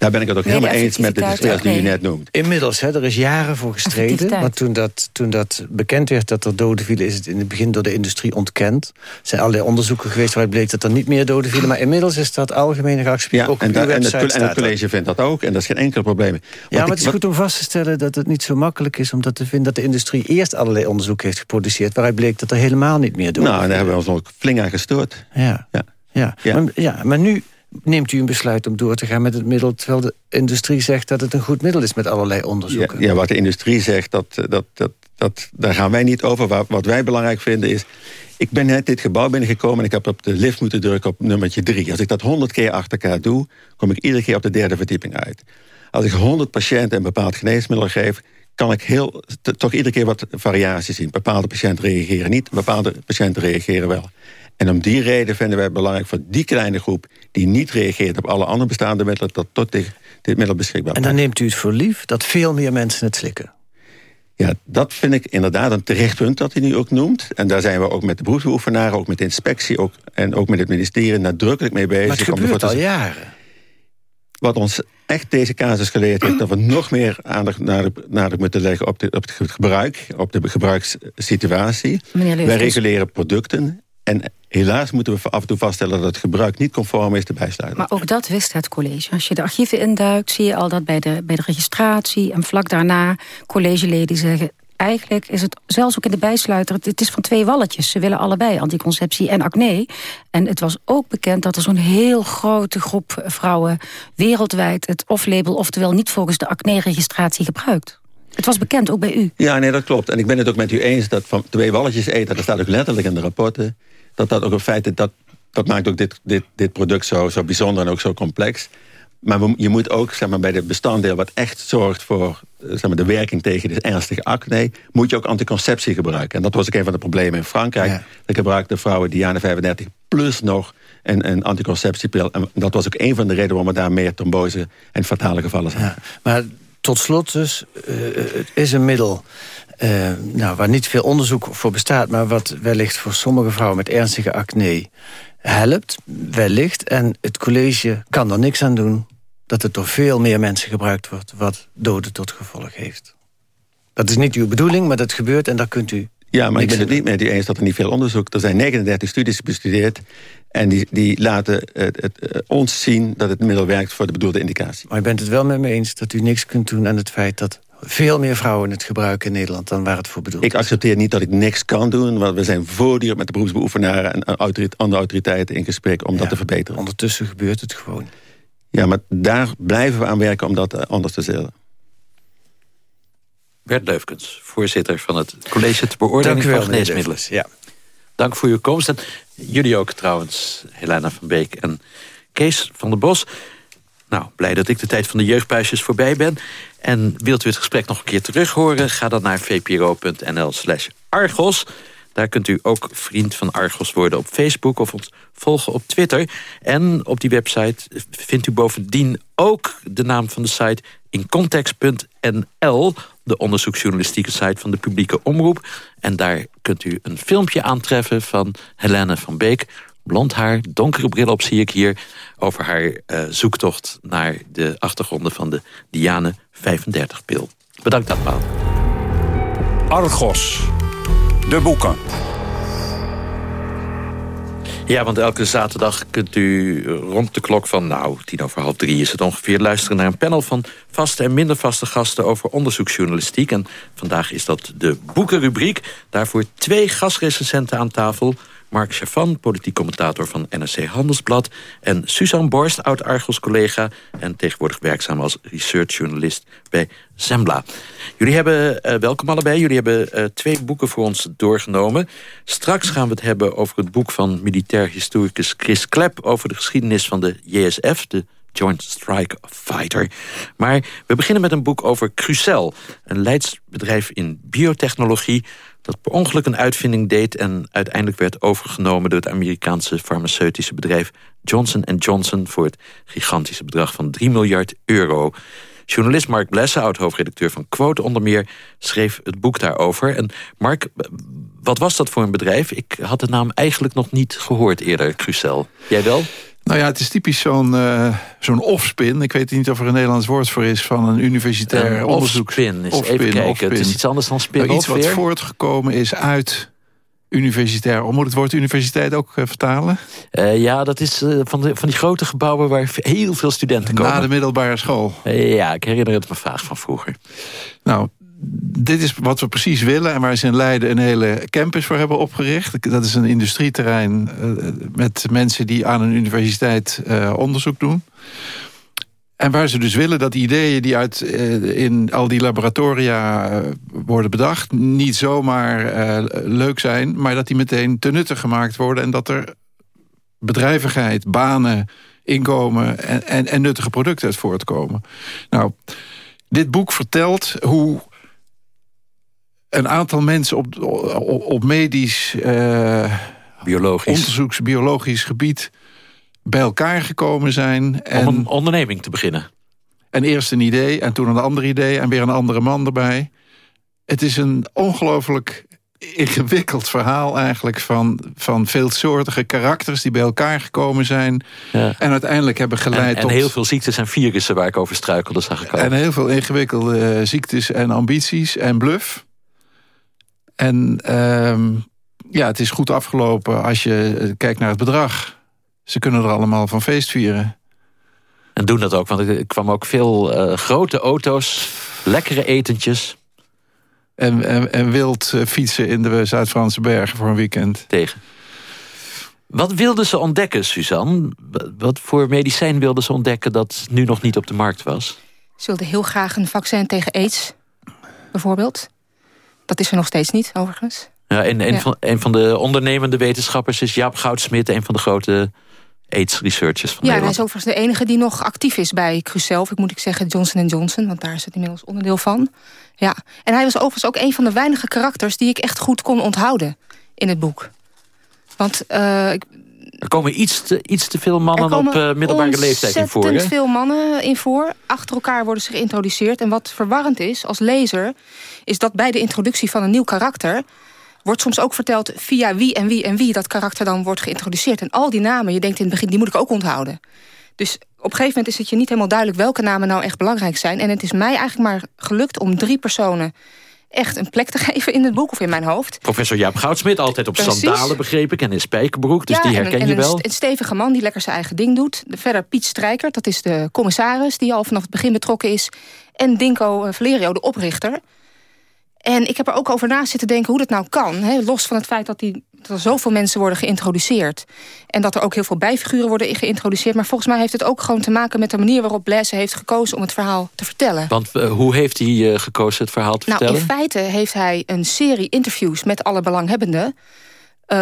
Daar ben ik het ook helemaal eens met de experts die u
ook,
net noemt.
Inmiddels, hè, er is jaren voor gestreden. Want toen dat, toen dat bekend werd dat er doden vielen... is het in het begin door de industrie ontkend. Er zijn allerlei onderzoeken geweest waaruit bleek dat er niet meer doden vielen. Maar inmiddels is dat algemeen geaccepteerd. ook op
en, da- en, het, en het college vindt dat ook. En dat is geen enkel probleem. Wat
Ja, maar
ik-
het is
wat-
goed om vast te stellen dat het niet zo makkelijk is... om dat te vinden dat de industrie eerst allerlei onderzoek heeft geproduceerd... waaruit bleek dat er helemaal niet meer doden
Nou, en daar hebben we ons ook flink aan gestoord.
Ja.
Ja.
Ja. Maar, ja, maar nu neemt u een besluit om door te gaan met het middel... terwijl de industrie zegt dat het een goed middel is met allerlei onderzoeken.
ja, wat de industrie zegt, dat, dat, dat, dat, daar gaan wij niet over. Wat, wij belangrijk vinden is... Ik ben net dit gebouw binnengekomen en ik heb op de lift moeten drukken op nummertje drie. Als ik dat honderd keer achter elkaar doe, kom ik iedere keer op de derde verdieping uit. Als ik honderd patiënten een bepaald geneesmiddel geef... kan ik heel, toch iedere keer wat variatie zien. Bepaalde patiënten reageren niet, bepaalde patiënten reageren wel. En om die reden vinden wij het belangrijk voor die kleine groep... die niet reageert op alle andere bestaande middelen... dat tot dit, dit middel beschikbaar
En dan neemt u het voor lief dat veel meer mensen het slikken.
Ja, dat vind ik inderdaad een terecht punt dat hij nu ook noemt. En daar zijn we ook met de beroepsbeoefenaren, ook met de inspectie... Ook, en ook met het ministerie nadrukkelijk mee bezig.
Maar het
om ervoor
gebeurt
te
al jaren.
Wat ons echt deze casus geleerd heeft... dat we nog meer aandacht nadruk, nadruk moeten leggen op, de, op het gebruik... op de gebruikssituatie.
Meneer
Wij reguleren producten... En helaas moeten we af en toe vaststellen dat het gebruik niet conform is te bijsluiten.
Maar ook dat wist het college. Als je de archieven induikt, zie je al dat bij de, bij de registratie... en vlak daarna collegeleden zeggen... eigenlijk is het, zelfs ook in de bijsluiter... het, het is van twee walletjes. Ze willen allebei anticonceptie en acne. En het was ook bekend dat er zo'n heel grote groep vrouwen... wereldwijd het off-label, oftewel niet volgens de acne-registratie gebruikt. Het was bekend, ook bij u.
Ja, nee, dat klopt. En ik ben het ook met u eens dat van twee walletjes eten... dat staat ook letterlijk in de rapporten... dat dat ook een feit is, dat, dat maakt ook dit, dit, dit product zo, zo bijzonder en ook zo complex. Maar we- je moet ook zeg maar, bij de bestanddeel wat echt zorgt voor eh, zeg maar, de werking tegen de ernstige acne... moet je ook anticonceptie gebruiken. En dat was ook een van de problemen in Frankrijk.
Ja.
Dan gebruikten vrouwen Diane 35 plus nog een, een anticonceptiepil. En dat was ook een van de redenen waarom er daar meer trombose en fatale gevallen zijn.
Maar tot slot dus, eh, het is een middel eh, nou, waar niet veel onderzoek voor bestaat... maar wat wellicht voor sommige vrouwen met ernstige acne helpt, wellicht. En het college kan er niks aan doen dat het door veel meer mensen gebruikt wordt... wat doden tot gevolg heeft. Dat is niet uw bedoeling, maar dat gebeurt en daar kunt u
Ja, maar ik ben het niet met u eens dat er niet veel onderzoek... Er zijn 39 studies bestudeerd... en die, die laten het, het, eh, ons zien dat het middel werkt voor de bedoelde indicatie.
Maar u bent het wel met me eens dat u niks kunt doen aan het feit... dat veel meer vrouwen het gebruiken in Nederland dan waar het voor bedoeld
Ik accepteer niet dat ik niks kan doen... want we zijn voortdurend met de beroepsbeoefenaren... en andere autoriteiten in gesprek om dat te verbeteren.
Ondertussen gebeurt het gewoon.
Ja, maar daar blijven we aan werken om dat eh, anders te stellen.
Bert Leufkens, voorzitter van het College ter Beoordeling
wel,
van Geneesmiddelen.
Leufkens,
Dank voor uw komst. En jullie ook trouwens, Helena van Beek en Kees van der Bos. Nou, blij dat ik de tijd van de jeugdpuisjes voorbij ben. En wilt u het gesprek nog een keer terug horen? Ga dan naar vpro.nl slash Argos. Daar kunt u ook vriend van Argos worden op Facebook... of ons volgen op Twitter. En op die website vindt u bovendien ook de naam van de site... incontext.nl, de onderzoeksjournalistieke site van de publieke omroep. En daar kunt u een filmpje aantreffen van Helene van Beek... Blond haar, donkere bril op zie ik hier... over haar eh, zoektocht naar de achtergronden van de Diane 35-pil. Bedankt allemaal.
Argos. De boeken.
Ja, want elke zaterdag kunt u rond de klok van... nou, tien over half drie is het ongeveer... luisteren naar een panel van vaste en minder vaste gasten... over onderzoeksjournalistiek. En vandaag is dat de boekenrubriek. Daarvoor twee gastrecensenten aan tafel... Mark Chavan, politiek commentator van NRC Handelsblad... en Suzanne Borst, oud-Argos-collega... en tegenwoordig werkzaam als researchjournalist bij Zembla. Jullie hebben, uh, welkom allebei, jullie hebben uh, twee boeken voor ons doorgenomen. Straks gaan we het hebben over het boek van militair historicus Chris Klepp... over de geschiedenis van de JSF, de Joint Strike Fighter. Maar we beginnen met een boek over Crucel, een leidsbedrijf in biotechnologie dat per ongeluk een uitvinding deed... en uiteindelijk werd overgenomen door het Amerikaanse farmaceutische bedrijf Johnson Johnson... voor het gigantische bedrag van 3 miljard euro. Journalist Mark Blessen, oud-hoofdredacteur van Quote onder meer... schreef het boek daarover. En Mark, wat was dat voor een bedrijf? Ik had de naam eigenlijk nog niet gehoord eerder, Crucel. Jij wel?
Nou ja, het is typisch zo'n uh, zo'n offspin. Ik weet niet of er een Nederlands woord voor is... van een universitair
een
onderzoek.
Offspin, is even kijken. Het is iets anders dan spin
nou, Iets wat voortgekomen is uit universitair. Moet het woord universiteit ook uh, vertalen?
Uh, ja, dat is uh, van, de, van die grote gebouwen waar heel veel studenten komen.
Na de middelbare school.
ja, ik herinner het me vaag van vroeger.
Nou, dit is wat we precies willen en waar ze in Leiden een hele campus voor hebben opgericht. Dat is een industrieterrein uh, met mensen die aan een universiteit uh, onderzoek doen. En waar ze dus willen dat ideeën die uit, uh, in al die laboratoria worden bedacht... niet zomaar leuk zijn, maar dat die meteen te nuttig gemaakt worden... en dat er bedrijvigheid, banen, inkomen en, en, en nuttige producten uit voortkomen. Nou, dit boek vertelt hoe een aantal mensen op, op, op medisch... Uh,
biologisch.
onderzoeks, biologisch gebied bij elkaar gekomen zijn. En,
Om een onderneming te beginnen.
En eerst een idee en toen een ander idee en weer een andere man erbij. Het is een ongelooflijk ingewikkeld verhaal eigenlijk... van, van veelsoortige karakters die bij elkaar gekomen zijn... Ja. en uiteindelijk hebben geleid
en,
tot...
En heel veel ziektes en virussen waar ik over struikelde, zag ik al.
En heel veel ingewikkelde uh, ziektes en ambities en bluff... En uh, ja, het is goed afgelopen als je kijkt naar het bedrag. Ze kunnen er allemaal van feest vieren.
En doen dat ook, want er kwam ook veel uh, grote auto's, lekkere etentjes.
En, en, en wild uh, fietsen in de Zuid-Franse bergen voor een weekend.
Tegen. Wat wilden ze ontdekken, Suzanne? Wat voor medicijn wilden ze ontdekken dat nu nog niet op de markt was?
Ze wilden heel graag een vaccin tegen aids, bijvoorbeeld. Dat is er nog steeds niet, overigens.
Ja, en een, ja. Van, een van de ondernemende wetenschappers is Jaap Goudsmit... een van de grote AIDS-researchers van
ja,
Nederland.
hij is overigens de enige die nog actief is bij Crucel. Ik moet ik zeggen Johnson Johnson, want daar is het inmiddels onderdeel van. Ja. En hij was overigens ook een van de weinige karakters... die ik echt goed kon onthouden in het boek. Want uh, ik,
er komen iets te, iets te veel mannen op uh, middelbare leeftijd in voor.
Er veel mannen in voor. Achter elkaar worden ze geïntroduceerd. En wat verwarrend is als lezer... is dat bij de introductie van een nieuw karakter... wordt soms ook verteld via wie en wie en wie... dat karakter dan wordt geïntroduceerd. En al die namen, je denkt in het begin, die moet ik ook onthouden. Dus op een gegeven moment is het je niet helemaal duidelijk... welke namen nou echt belangrijk zijn. En het is mij eigenlijk maar gelukt om drie personen echt een plek te geven in het boek of in mijn hoofd.
Professor Jaap Goudsmit, altijd op Precies. sandalen begreep ik... en in spijkerbroek, dus
ja,
die herken
en,
je wel.
Een, een stevige man die lekker zijn eigen ding doet. Verder Piet Strijker, dat is de commissaris... die al vanaf het begin betrokken is. En Dinko Valerio, de oprichter. En ik heb er ook over na zitten denken hoe dat nou kan. Hè? Los van het feit dat, die, dat er zoveel mensen worden geïntroduceerd. En dat er ook heel veel bijfiguren worden geïntroduceerd. Maar volgens mij heeft het ook gewoon te maken met de manier waarop Blaise heeft gekozen om het verhaal te vertellen.
Want uh, hoe heeft hij uh, gekozen het verhaal te
nou,
vertellen?
In feite heeft hij een serie interviews met alle belanghebbenden. Uh,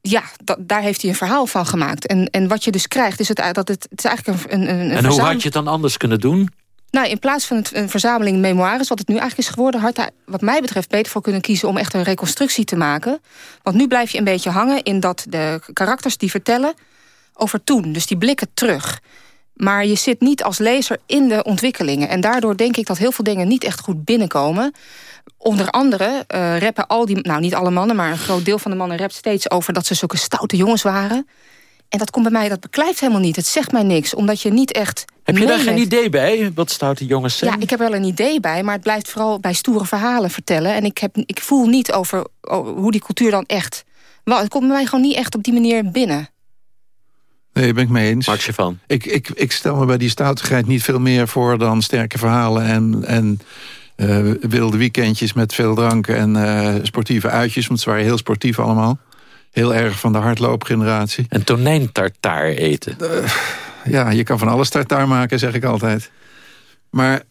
ja, dat, daar heeft hij een verhaal van gemaakt. En, en wat je dus krijgt, is het, dat het, het is eigenlijk een, een, een
En hoe had je het dan anders kunnen doen?
Nou, in plaats van een verzameling memoires, wat het nu eigenlijk is geworden... had hij, wat mij betreft, beter voor kunnen kiezen om echt een reconstructie te maken. Want nu blijf je een beetje hangen in dat de karakters die vertellen over toen. Dus die blikken terug. Maar je zit niet als lezer in de ontwikkelingen. En daardoor denk ik dat heel veel dingen niet echt goed binnenkomen. Onder andere uh, rappen al die, nou niet alle mannen... maar een groot deel van de mannen rapt steeds over dat ze zulke stoute jongens waren... En dat komt bij mij, dat beklijft helemaal niet. Het zegt mij niks, omdat je niet echt...
Heb je daar geen idee bij, wat stoute jongens zijn?
Ja, ik heb wel een idee bij, maar het blijft vooral bij stoere verhalen vertellen. En ik, heb, ik voel niet over, over hoe die cultuur dan echt Wel, het komt bij mij gewoon niet echt op die manier binnen.
Nee, ben ik mee eens.
Max je van?
Ik, ik, ik stel me bij die stoutigheid niet veel meer voor dan sterke verhalen en, en uh, wilde weekendjes met veel drank en uh, sportieve uitjes. Want ze waren heel sportief allemaal. Heel erg van de hardloopgeneratie.
En tonijntartaar eten. Uh,
ja, je kan van alles tartaar maken, zeg ik altijd. Maar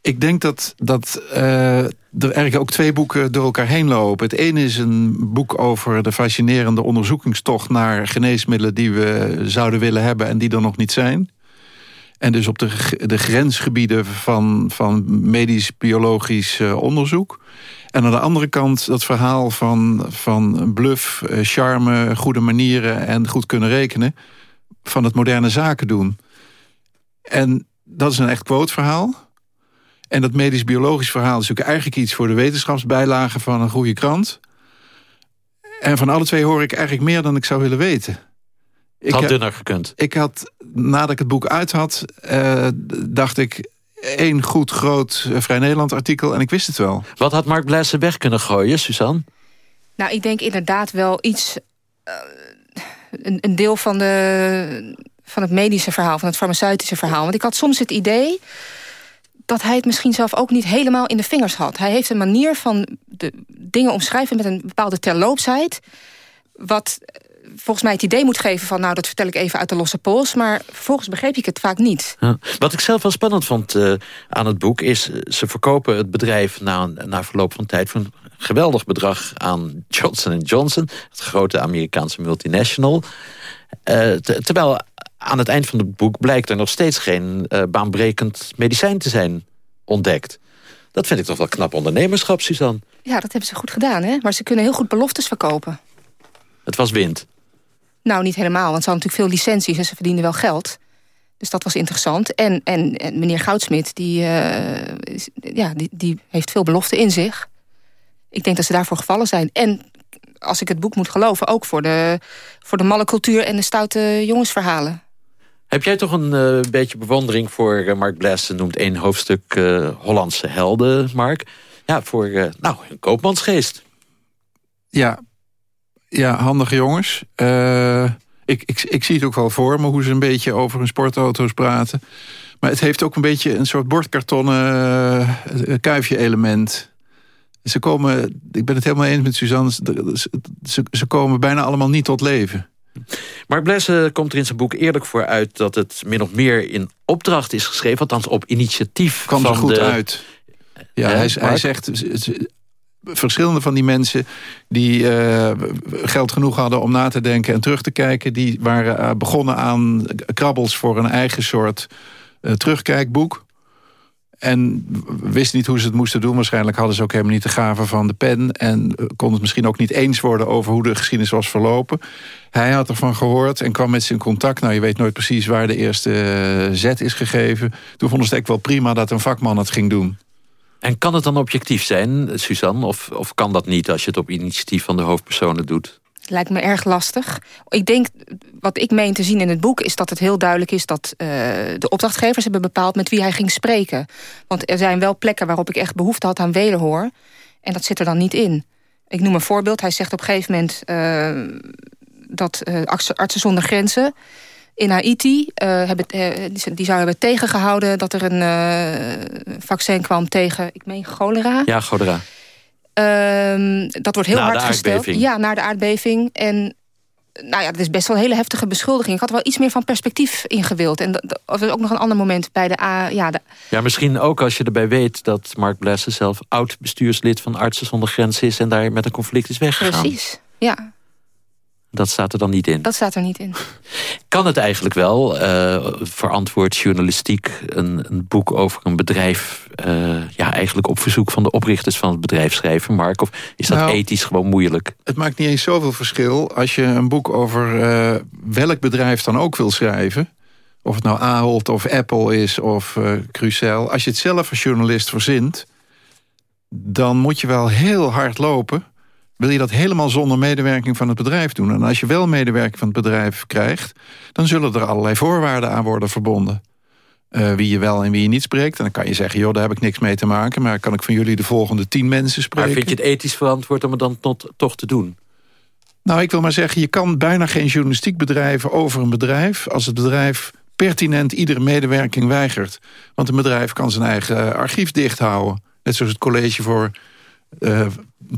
ik denk dat, dat uh, er eigenlijk ook twee boeken door elkaar heen lopen. Het ene is een boek over de fascinerende onderzoekingstocht... naar geneesmiddelen die we zouden willen hebben en die er nog niet zijn. En dus op de, de grensgebieden van, van medisch-biologisch uh, onderzoek. En aan de andere kant dat verhaal van, van bluff, uh, charme, goede manieren... en goed kunnen rekenen van het moderne zaken doen. En dat is een echt quote verhaal... En dat medisch-biologisch verhaal is natuurlijk eigenlijk iets... voor de wetenschapsbijlage van een goede krant. En van alle twee hoor ik eigenlijk meer dan ik zou willen weten.
Het had dunner gekund.
Ik had, nadat ik het boek uit had, uh, dacht ik... één goed groot uh, Vrij Nederland artikel en ik wist het wel.
Wat had Mark Blaise weg kunnen gooien, Suzanne?
Nou, ik denk inderdaad wel iets... Uh, een, deel van, de, van het medische verhaal, van het farmaceutische verhaal. Want ik had soms het idee dat hij het misschien zelf ook niet helemaal in de vingers had. Hij heeft een manier van de dingen omschrijven met een bepaalde terloopsheid... wat eh, volgens mij het idee moet geven van... nou, dat vertel ik even uit de losse pols... maar vervolgens begreep ik het vaak niet.
Wat ik zelf wel spannend vond uh, aan het boek... is uh, ze verkopen het bedrijf na, na verloop van tijd... een geweldig bedrag aan Johnson Johnson... het grote Amerikaanse multinational... Uh, terwijl aan het eind van het boek blijkt er nog steeds geen uh, baanbrekend medicijn te zijn ontdekt. Dat vind ik toch wel knap ondernemerschap, Suzanne.
Ja, dat hebben ze goed gedaan, hè? Maar ze kunnen heel goed beloftes verkopen.
Het was wind.
Nou, niet helemaal, want ze hadden natuurlijk veel licenties... en ze verdienden wel geld. Dus dat was interessant. En, en, en meneer Goudsmit, die, uh, is, ja, die, die heeft veel beloften in zich. Ik denk dat ze daarvoor gevallen zijn. En als ik het boek moet geloven... ook voor de, voor de malle cultuur en de stoute jongensverhalen.
Heb jij toch een uh, beetje bewondering voor uh, Mark Blassen... noemt één hoofdstuk uh, Hollandse helden, Mark. Ja, voor nou, een koopmansgeest.
Ja, ja handige jongens. ik, ik, ik zie het ook wel voor me hoe ze een beetje over hun sportauto's praten. Maar het heeft ook een beetje een soort bordkartonnen kuifje-element. Ze komen, ik ben het helemaal eens met Suzanne... Ze, ze komen bijna allemaal niet tot leven.
Mark Blessen komt er in zijn boek eerlijk voor uit... dat het min of meer in opdracht is geschreven... althans op initiatief
Kwam
van
er goed
de...
uit. Ja, hij, hij, zegt... Verschillende van die mensen die uh, geld genoeg hadden om na te denken en terug te kijken... die waren uh, begonnen aan krabbels voor een eigen soort uh, terugkijkboek. En wisten niet hoe ze het moesten doen. Waarschijnlijk hadden ze ook helemaal niet de gave van de pen. En konden het misschien ook niet eens worden over hoe de geschiedenis was verlopen. Hij had ervan gehoord en kwam met ze in contact. Nou, je weet nooit precies waar de eerste zet is gegeven. Toen vonden ze het echt wel prima dat een vakman het ging doen.
En kan het dan objectief zijn, Suzanne? Of, of kan dat niet als je het op initiatief van de hoofdpersonen doet?
Lijkt me erg lastig. Ik denk, wat ik meen te zien in het boek... is dat het heel duidelijk is dat uh, de opdrachtgevers hebben bepaald... met wie hij ging spreken. Want er zijn wel plekken waarop ik echt behoefte had aan wederhoor. En dat zit er dan niet in. Ik noem een voorbeeld. Hij zegt op een gegeven moment... Uh, dat uh, Artsen zonder Grenzen in Haiti... hebben, die, die zouden hebben tegengehouden dat er een vaccin kwam tegen... ik meen cholera.
Ja, cholera.
Um, dat wordt heel na hard gesteld. Ja, naar de aardbeving. En nou ja, dat is best wel een hele heftige beschuldiging. Ik had er wel iets meer van perspectief in gewild. En dat, was ook nog een ander moment bij de A. Ja, de...
ja, misschien ook als je erbij weet dat Mark Blessen zelf oud bestuurslid van Artsen zonder Grenzen is en daar met een conflict is weggegaan.
Precies, ja.
Dat staat er dan niet in.
Dat staat er niet in.
Kan het eigenlijk wel, uh, verantwoord journalistiek... Een, een, boek over een bedrijf... Uh, ja, eigenlijk op verzoek van de oprichters van het bedrijf schrijven, Mark? Of is dat nou, ethisch gewoon moeilijk?
Het maakt niet eens zoveel verschil als je een boek over uh, welk bedrijf dan ook wil schrijven. Of het nou Ahold of Apple is of uh, Crucel. Als je het zelf als journalist verzint... dan moet je wel heel hard lopen wil je dat helemaal zonder medewerking van het bedrijf doen. En als je wel medewerking van het bedrijf krijgt... dan zullen er allerlei voorwaarden aan worden verbonden. Uh, wie je wel en wie je niet spreekt. En dan kan je zeggen, joh, daar heb ik niks mee te maken... maar kan ik van jullie de volgende tien mensen spreken.
Maar vind je het ethisch verantwoord om het dan tot, toch te doen?
Nou, ik wil maar zeggen, je kan bijna geen journalistiek bedrijven over een bedrijf... als het bedrijf pertinent iedere medewerking weigert. Want een bedrijf kan zijn eigen archief dicht houden. Net zoals het college voor uh,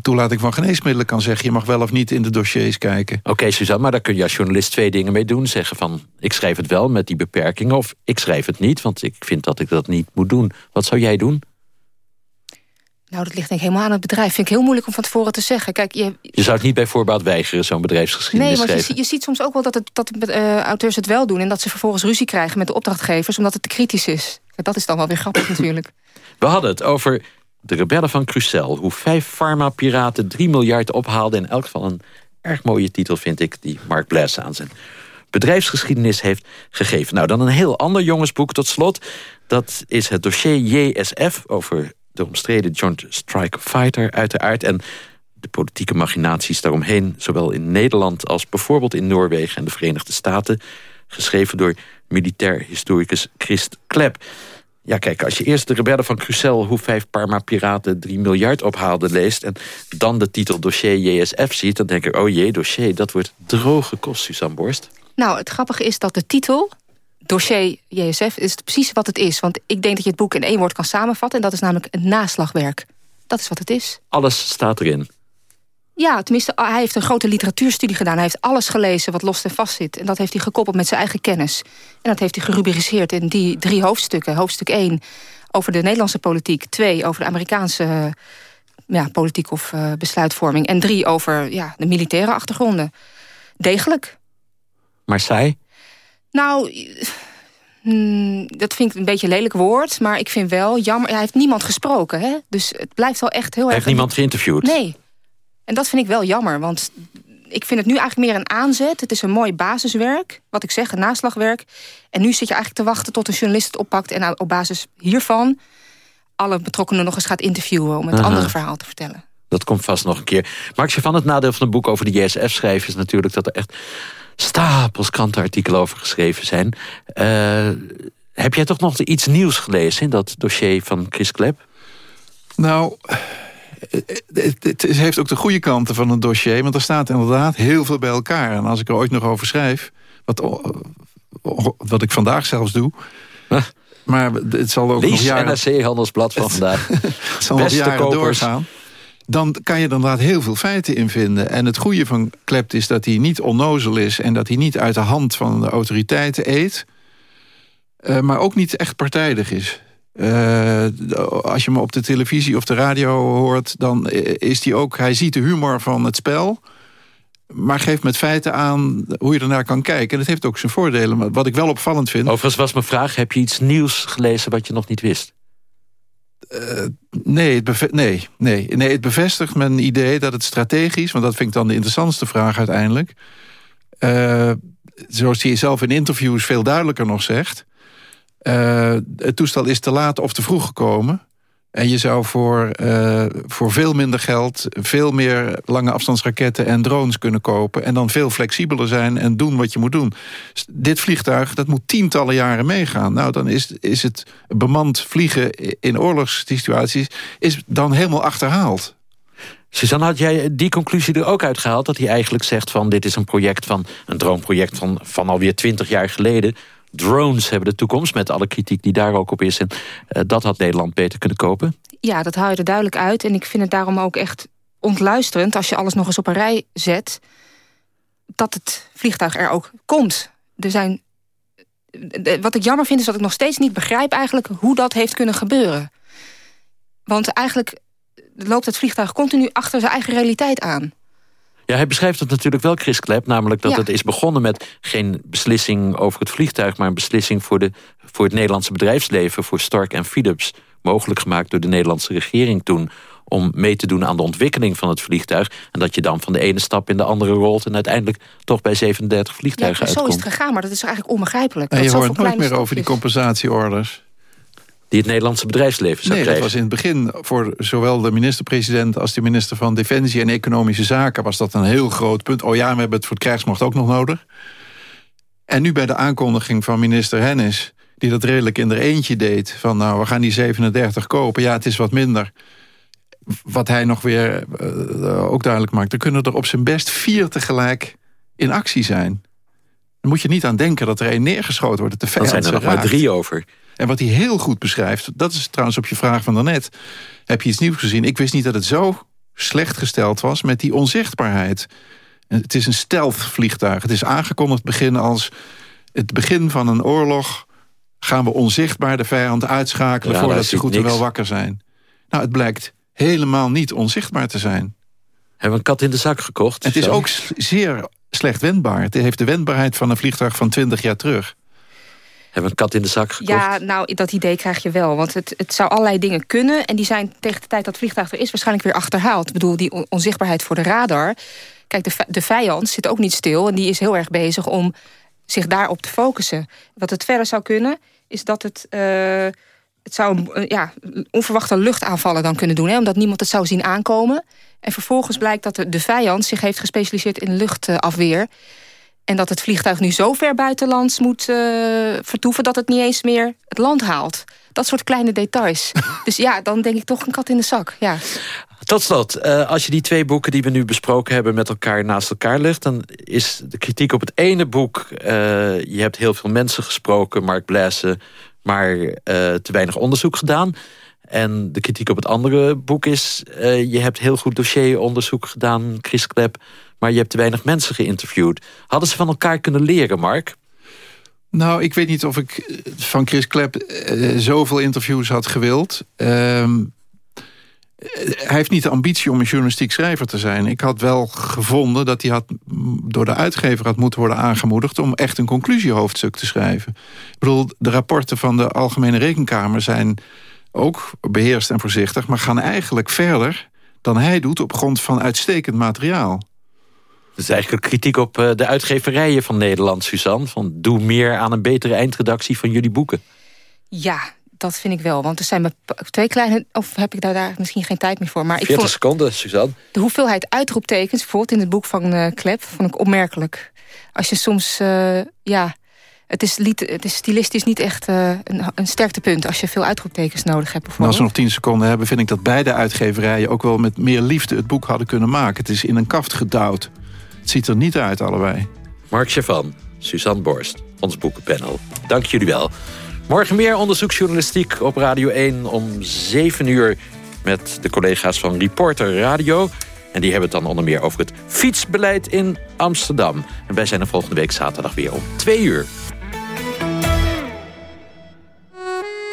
toelating van geneesmiddelen kan zeggen... je mag wel of niet in de dossiers kijken.
Oké, Suzanne, maar daar kun je als journalist twee dingen mee doen. Zeggen van, ik schrijf het wel met die beperkingen... of ik schrijf het niet, want ik vind dat ik dat niet moet doen. Wat zou jij doen?
Nou, dat ligt denk ik helemaal aan het bedrijf. Vind ik heel moeilijk om van tevoren te zeggen. Kijk, je,
je zou het niet bij voorbaat weigeren, zo'n bedrijfsgeschiedenis
Nee, maar
je,
je, ziet soms ook wel dat, het, dat uh, auteurs het wel doen... en dat ze vervolgens ruzie krijgen met de opdrachtgevers... omdat het te kritisch is. Dat is dan wel weer grappig natuurlijk.
We hadden het over de rebellen van Crucel. Hoe vijf farmapiraten 3 miljard ophaalden. In elk geval een erg mooie titel vind ik... die Mark Blass aan zijn bedrijfsgeschiedenis heeft gegeven. Nou, dan een heel ander jongensboek tot slot. Dat is het dossier JSF over de omstreden Joint Strike Fighter uiteraard... en de politieke machinaties daaromheen... zowel in Nederland als bijvoorbeeld in Noorwegen en de Verenigde Staten... geschreven door militair historicus Christ Klep. Ja, kijk, als je eerst de rebellen van Crucel... hoe vijf Parma-piraten 3 miljard ophaalden leest... en dan de titel dossier JSF ziet... dan denk ik, oh jee, dossier, dat wordt droge kost, Suzanne Borst.
Nou, het grappige is dat de titel dossier JSF is precies wat het is. Want ik denk dat je het boek in één woord kan samenvatten... en dat is namelijk het naslagwerk. Dat is wat het is.
Alles staat erin.
Ja, tenminste, hij heeft een grote literatuurstudie gedaan. Hij heeft alles gelezen wat los en vast zit. En dat heeft hij gekoppeld met zijn eigen kennis. En dat heeft hij gerubriceerd in die drie hoofdstukken. Hoofdstuk 1 over de Nederlandse politiek. 2 over de Amerikaanse ja, politiek of uh, besluitvorming. En drie over ja, de militaire achtergronden. Degelijk.
Maar zij?
Nou, mm, dat vind ik een beetje een lelijk woord. Maar ik vind wel jammer. Hij heeft niemand gesproken. Hè? Dus het blijft wel echt heel
hij
erg...
Hij heeft niemand geïnterviewd?
Nee. En dat vind ik wel jammer. Want ik vind het nu eigenlijk meer een aanzet. Het is een mooi basiswerk. Wat ik zeg, een naslagwerk. En nu zit je eigenlijk te wachten tot een journalist het oppakt... en op basis hiervan alle betrokkenen nog eens gaat interviewen... om het andere verhaal te vertellen.
Dat komt vast nog een keer. Markje van het nadeel van het boek over de JSF schrijven... is natuurlijk dat er echt stapels krantenartikelen over geschreven zijn. Uh, heb jij toch nog iets nieuws gelezen in dat dossier van Chris Klep?
Nou, het, heeft ook de goede kanten van het dossier... want er staat inderdaad heel veel bij elkaar. En als ik er ooit nog over schrijf... wat, wat ik vandaag zelfs doe... Maar het zal ook
Lees
nog jaren...
NRC Handelsblad van [LAUGHS] vandaag.
het zal nog jaren doorgaan dan kan je inderdaad heel veel feiten in vinden. En het goede van Klept is dat hij niet onnozel is... en dat hij niet uit de hand van de autoriteiten eet... Uh, maar ook niet echt partijdig is. Uh, als je hem op de televisie of de radio hoort... dan is hij ook... hij ziet de humor van het spel... maar geeft met feiten aan hoe je ernaar kan kijken. En dat heeft ook zijn voordelen. Maar wat ik wel opvallend vind...
Overigens was mijn vraag... heb je iets nieuws gelezen wat je nog niet wist?
Uh, nee, het nee, nee, nee, het bevestigt mijn idee dat het strategisch... want dat vind ik dan de interessantste vraag uiteindelijk... Uh, zoals hij zelf in interviews veel duidelijker nog zegt... Uh, het toestel is te laat of te vroeg gekomen... En je zou voor, uh, voor veel minder geld... veel meer lange afstandsraketten en drones kunnen kopen... en dan veel flexibeler zijn en doen wat je moet doen. Dit vliegtuig, dat moet tientallen jaren meegaan. Nou, dan is, is het bemand vliegen in oorlogssituaties... is dan helemaal achterhaald.
Suzanne, had jij die conclusie er ook uitgehaald... dat hij eigenlijk zegt van dit is een project van... een droomproject van, van alweer twintig jaar geleden drones hebben de toekomst... met alle kritiek die daar ook op is. En uh, dat had Nederland beter kunnen kopen.
Ja, dat haal je er duidelijk uit. En ik vind het daarom ook echt ontluisterend... als je alles nog eens op een rij zet... dat het vliegtuig er ook komt. Er zijn... Wat ik jammer vind is dat ik nog steeds niet begrijp... eigenlijk hoe dat heeft kunnen gebeuren. Want eigenlijk loopt het vliegtuig continu achter zijn eigen realiteit aan.
Ja, hij beschrijft het natuurlijk wel, Chris Klep. Namelijk dat het is begonnen met geen beslissing over het vliegtuig... maar een beslissing voor, de, voor het Nederlandse bedrijfsleven... voor Stark en Philips, mogelijk gemaakt door de Nederlandse regering toen... om mee te doen aan de ontwikkeling van het vliegtuig. En dat je dan van de ene stap in de andere rolt... en uiteindelijk toch bij 37 vliegtuigen
ja,
uitkomt.
Zo is het gegaan, maar dat is eigenlijk onbegrijpelijk.
En je hoort nooit meer over die compensatieorders
die het Nederlandse bedrijfsleven zou
nee,
krijgen.
dat was in het begin voor zowel de minister-president... als de minister van Defensie en Economische Zaken... was dat een heel groot punt. Oh ja, we hebben het voor het krijgsmacht ook nog nodig. En nu bij de aankondiging van minister Hennis... die dat redelijk in er eentje deed... van nou, we gaan die 37 kopen, ja, het is wat minder... wat hij nog weer uh, ook duidelijk maakt... er kunnen er op zijn best vier tegelijk in actie zijn. Dan moet je niet aan denken dat er één neergeschoten wordt. Dat de
Dan zijn er nog maar drie over.
En wat hij heel goed beschrijft... dat is trouwens op je vraag van daarnet... heb je iets nieuws gezien? Ik wist niet dat het zo slecht gesteld was met die onzichtbaarheid. Het is een stealth vliegtuig. Het is aangekondigd beginnen als het begin van een oorlog... gaan we onzichtbaar de vijand uitschakelen... voordat ze goed en wel wakker zijn. Nou, het blijkt helemaal niet onzichtbaar te zijn.
Hebben we een kat in de zak gekocht?
Het is ook zeer slecht wendbaar. Het heeft de wendbaarheid van een vliegtuig van 20 jaar terug.
Hebben een kat in de zak gekocht?
Ja, nou, dat idee krijg je wel. Want het, het zou allerlei dingen kunnen. En die zijn tegen de tijd dat het vliegtuig er is... waarschijnlijk weer achterhaald. Ik bedoel, die onzichtbaarheid voor de radar... Kijk, de, de vijand zit ook niet stil. En die is heel erg bezig om zich daarop te focussen. Wat het verder zou kunnen, is dat het... Uh, het zou ja, onverwachte luchtaanvallen dan kunnen doen. Hè, omdat niemand het zou zien aankomen. En vervolgens blijkt dat de, de vijand zich heeft gespecialiseerd in luchtafweer. En dat het vliegtuig nu zo ver buitenlands moet uh, vertoeven... dat het niet eens meer het land haalt. Dat soort kleine details. [LAUGHS] dus ja, dan denk ik toch een kat in de zak. Ja.
Tot slot, uh, als je die twee boeken die we nu besproken hebben... met elkaar naast elkaar legt... dan is de kritiek op het ene boek... Uh, je hebt heel veel mensen gesproken, Mark Blaise... maar te weinig onderzoek gedaan... En de kritiek op het andere boek is... Uh, je hebt heel goed dossieronderzoek gedaan, Chris Klep... maar je hebt te weinig mensen geïnterviewd. Hadden ze van elkaar kunnen leren, Mark?
Nou, ik weet niet of ik van Chris Klep uh, zoveel interviews had gewild. Uh, hij heeft niet de ambitie om een journalistiek schrijver te zijn. Ik had wel gevonden dat hij had, door de uitgever had moeten worden aangemoedigd... om echt een conclusiehoofdstuk te schrijven. Ik bedoel, de rapporten van de Algemene Rekenkamer zijn ook beheerst en voorzichtig... maar gaan eigenlijk verder dan hij doet op grond van uitstekend materiaal.
Dat is eigenlijk kritiek op eh, de uitgeverijen van Nederland, Suzanne. Van doe meer aan een betere eindredactie van jullie boeken.
Ja, dat vind ik wel. Want er zijn twee kleine... Of heb ik daar, daar misschien geen tijd meer voor. Maar
40
ik vond,
seconden, Suzanne.
De hoeveelheid uitroeptekens, bijvoorbeeld in het boek van uh, Klep... vond ik opmerkelijk. Als je soms... Uh, ja, het is, het is stilistisch niet echt uh, een, een sterktepunt... als je veel uitroeptekens nodig hebt.
Nou, als we nog 10 seconden hebben... vind ik dat beide uitgeverijen ook wel met meer liefde... het boek hadden kunnen maken. Het is in een kaft gedouwd. Het ziet er niet uit, allebei.
Mark Chavan, Suzanne Borst, ons boekenpanel. Dank jullie wel. Morgen meer onderzoeksjournalistiek op Radio 1 om 7 uur... met de collega's van Reporter Radio. En die hebben het dan onder meer over het fietsbeleid in Amsterdam. En wij zijn er volgende week zaterdag weer om 2 uur.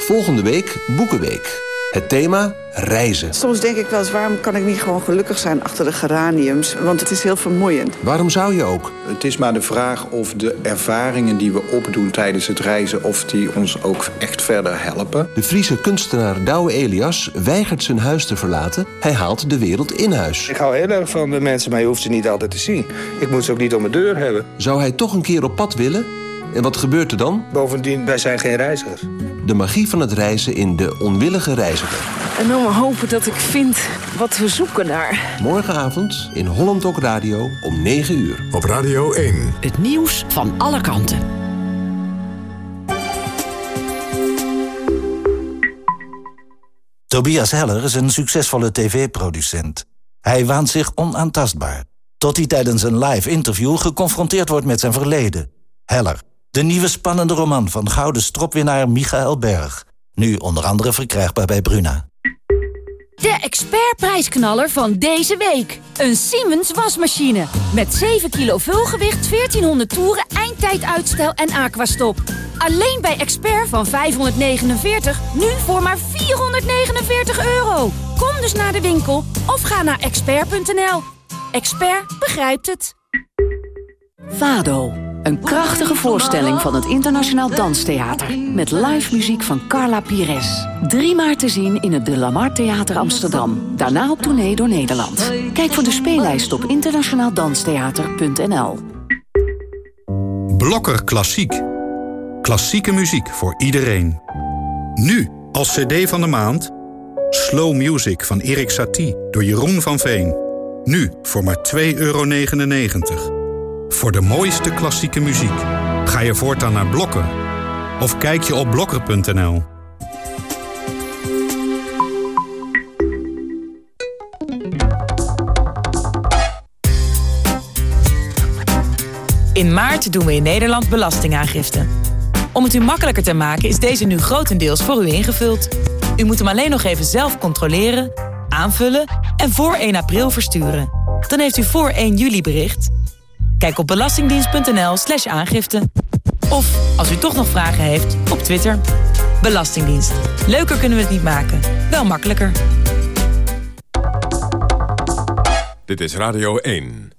Volgende week Boekenweek. Het thema reizen.
Soms denk ik wel eens, waarom kan ik niet gewoon gelukkig zijn achter de geraniums? Want het is heel vermoeiend.
Waarom zou je ook?
Het is maar de vraag of de ervaringen die we opdoen tijdens het reizen... of die ons ook echt verder helpen.
De Friese kunstenaar Douwe Elias weigert zijn huis te verlaten. Hij haalt de wereld in huis.
Ik hou heel erg van de mensen, maar je hoeft ze niet altijd te zien. Ik moet ze ook niet om mijn deur hebben.
Zou hij toch een keer op pad willen? En wat gebeurt er dan?
Bovendien, wij zijn geen reizigers.
De magie van het reizen in De Onwillige Reiziger.
En dan maar hopen dat ik vind wat we zoeken naar.
Morgenavond in Holland ook Radio om 9 uur.
Op Radio 1.
Het nieuws van alle kanten.
Tobias Heller is een succesvolle tv-producent. Hij waant zich onaantastbaar. Tot hij tijdens een live interview geconfronteerd wordt met zijn verleden. Heller de nieuwe spannende roman van gouden stropwinnaar Michael Berg. Nu onder andere verkrijgbaar bij Bruna.
De expertprijsknaller van deze week. Een Siemens wasmachine. Met 7 kilo vulgewicht, 1400 toeren, eindtijduitstel en aquastop. Alleen bij Expert van 549, nu voor maar 449 euro. Kom dus naar de winkel of ga naar expert.nl. Expert begrijpt het.
Vado. Een krachtige voorstelling van het Internationaal Danstheater. Met live muziek van Carla Pires. Drie maart te zien in het De Lamar Theater Amsterdam. Daarna op tournee door Nederland. Kijk voor de speellijst op internationaaldanstheater.nl
Blokker Klassiek. Klassieke muziek voor iedereen. Nu als cd van de maand... Slow Music van Erik Satie door Jeroen van Veen. Nu voor maar 2,99 euro voor de mooiste klassieke muziek. Ga je voortaan naar Blokken? Of kijk je op blokker.nl.
In maart doen we in Nederland belastingaangifte. Om het u makkelijker te maken is deze nu grotendeels voor u ingevuld. U moet hem alleen nog even zelf controleren, aanvullen en voor 1 april versturen. Dan heeft u voor 1 juli bericht Kijk op belastingdienst.nl slash aangifte. Of, als u toch nog vragen heeft, op Twitter. Belastingdienst. Leuker kunnen we het niet maken. Wel makkelijker.
Dit is Radio 1.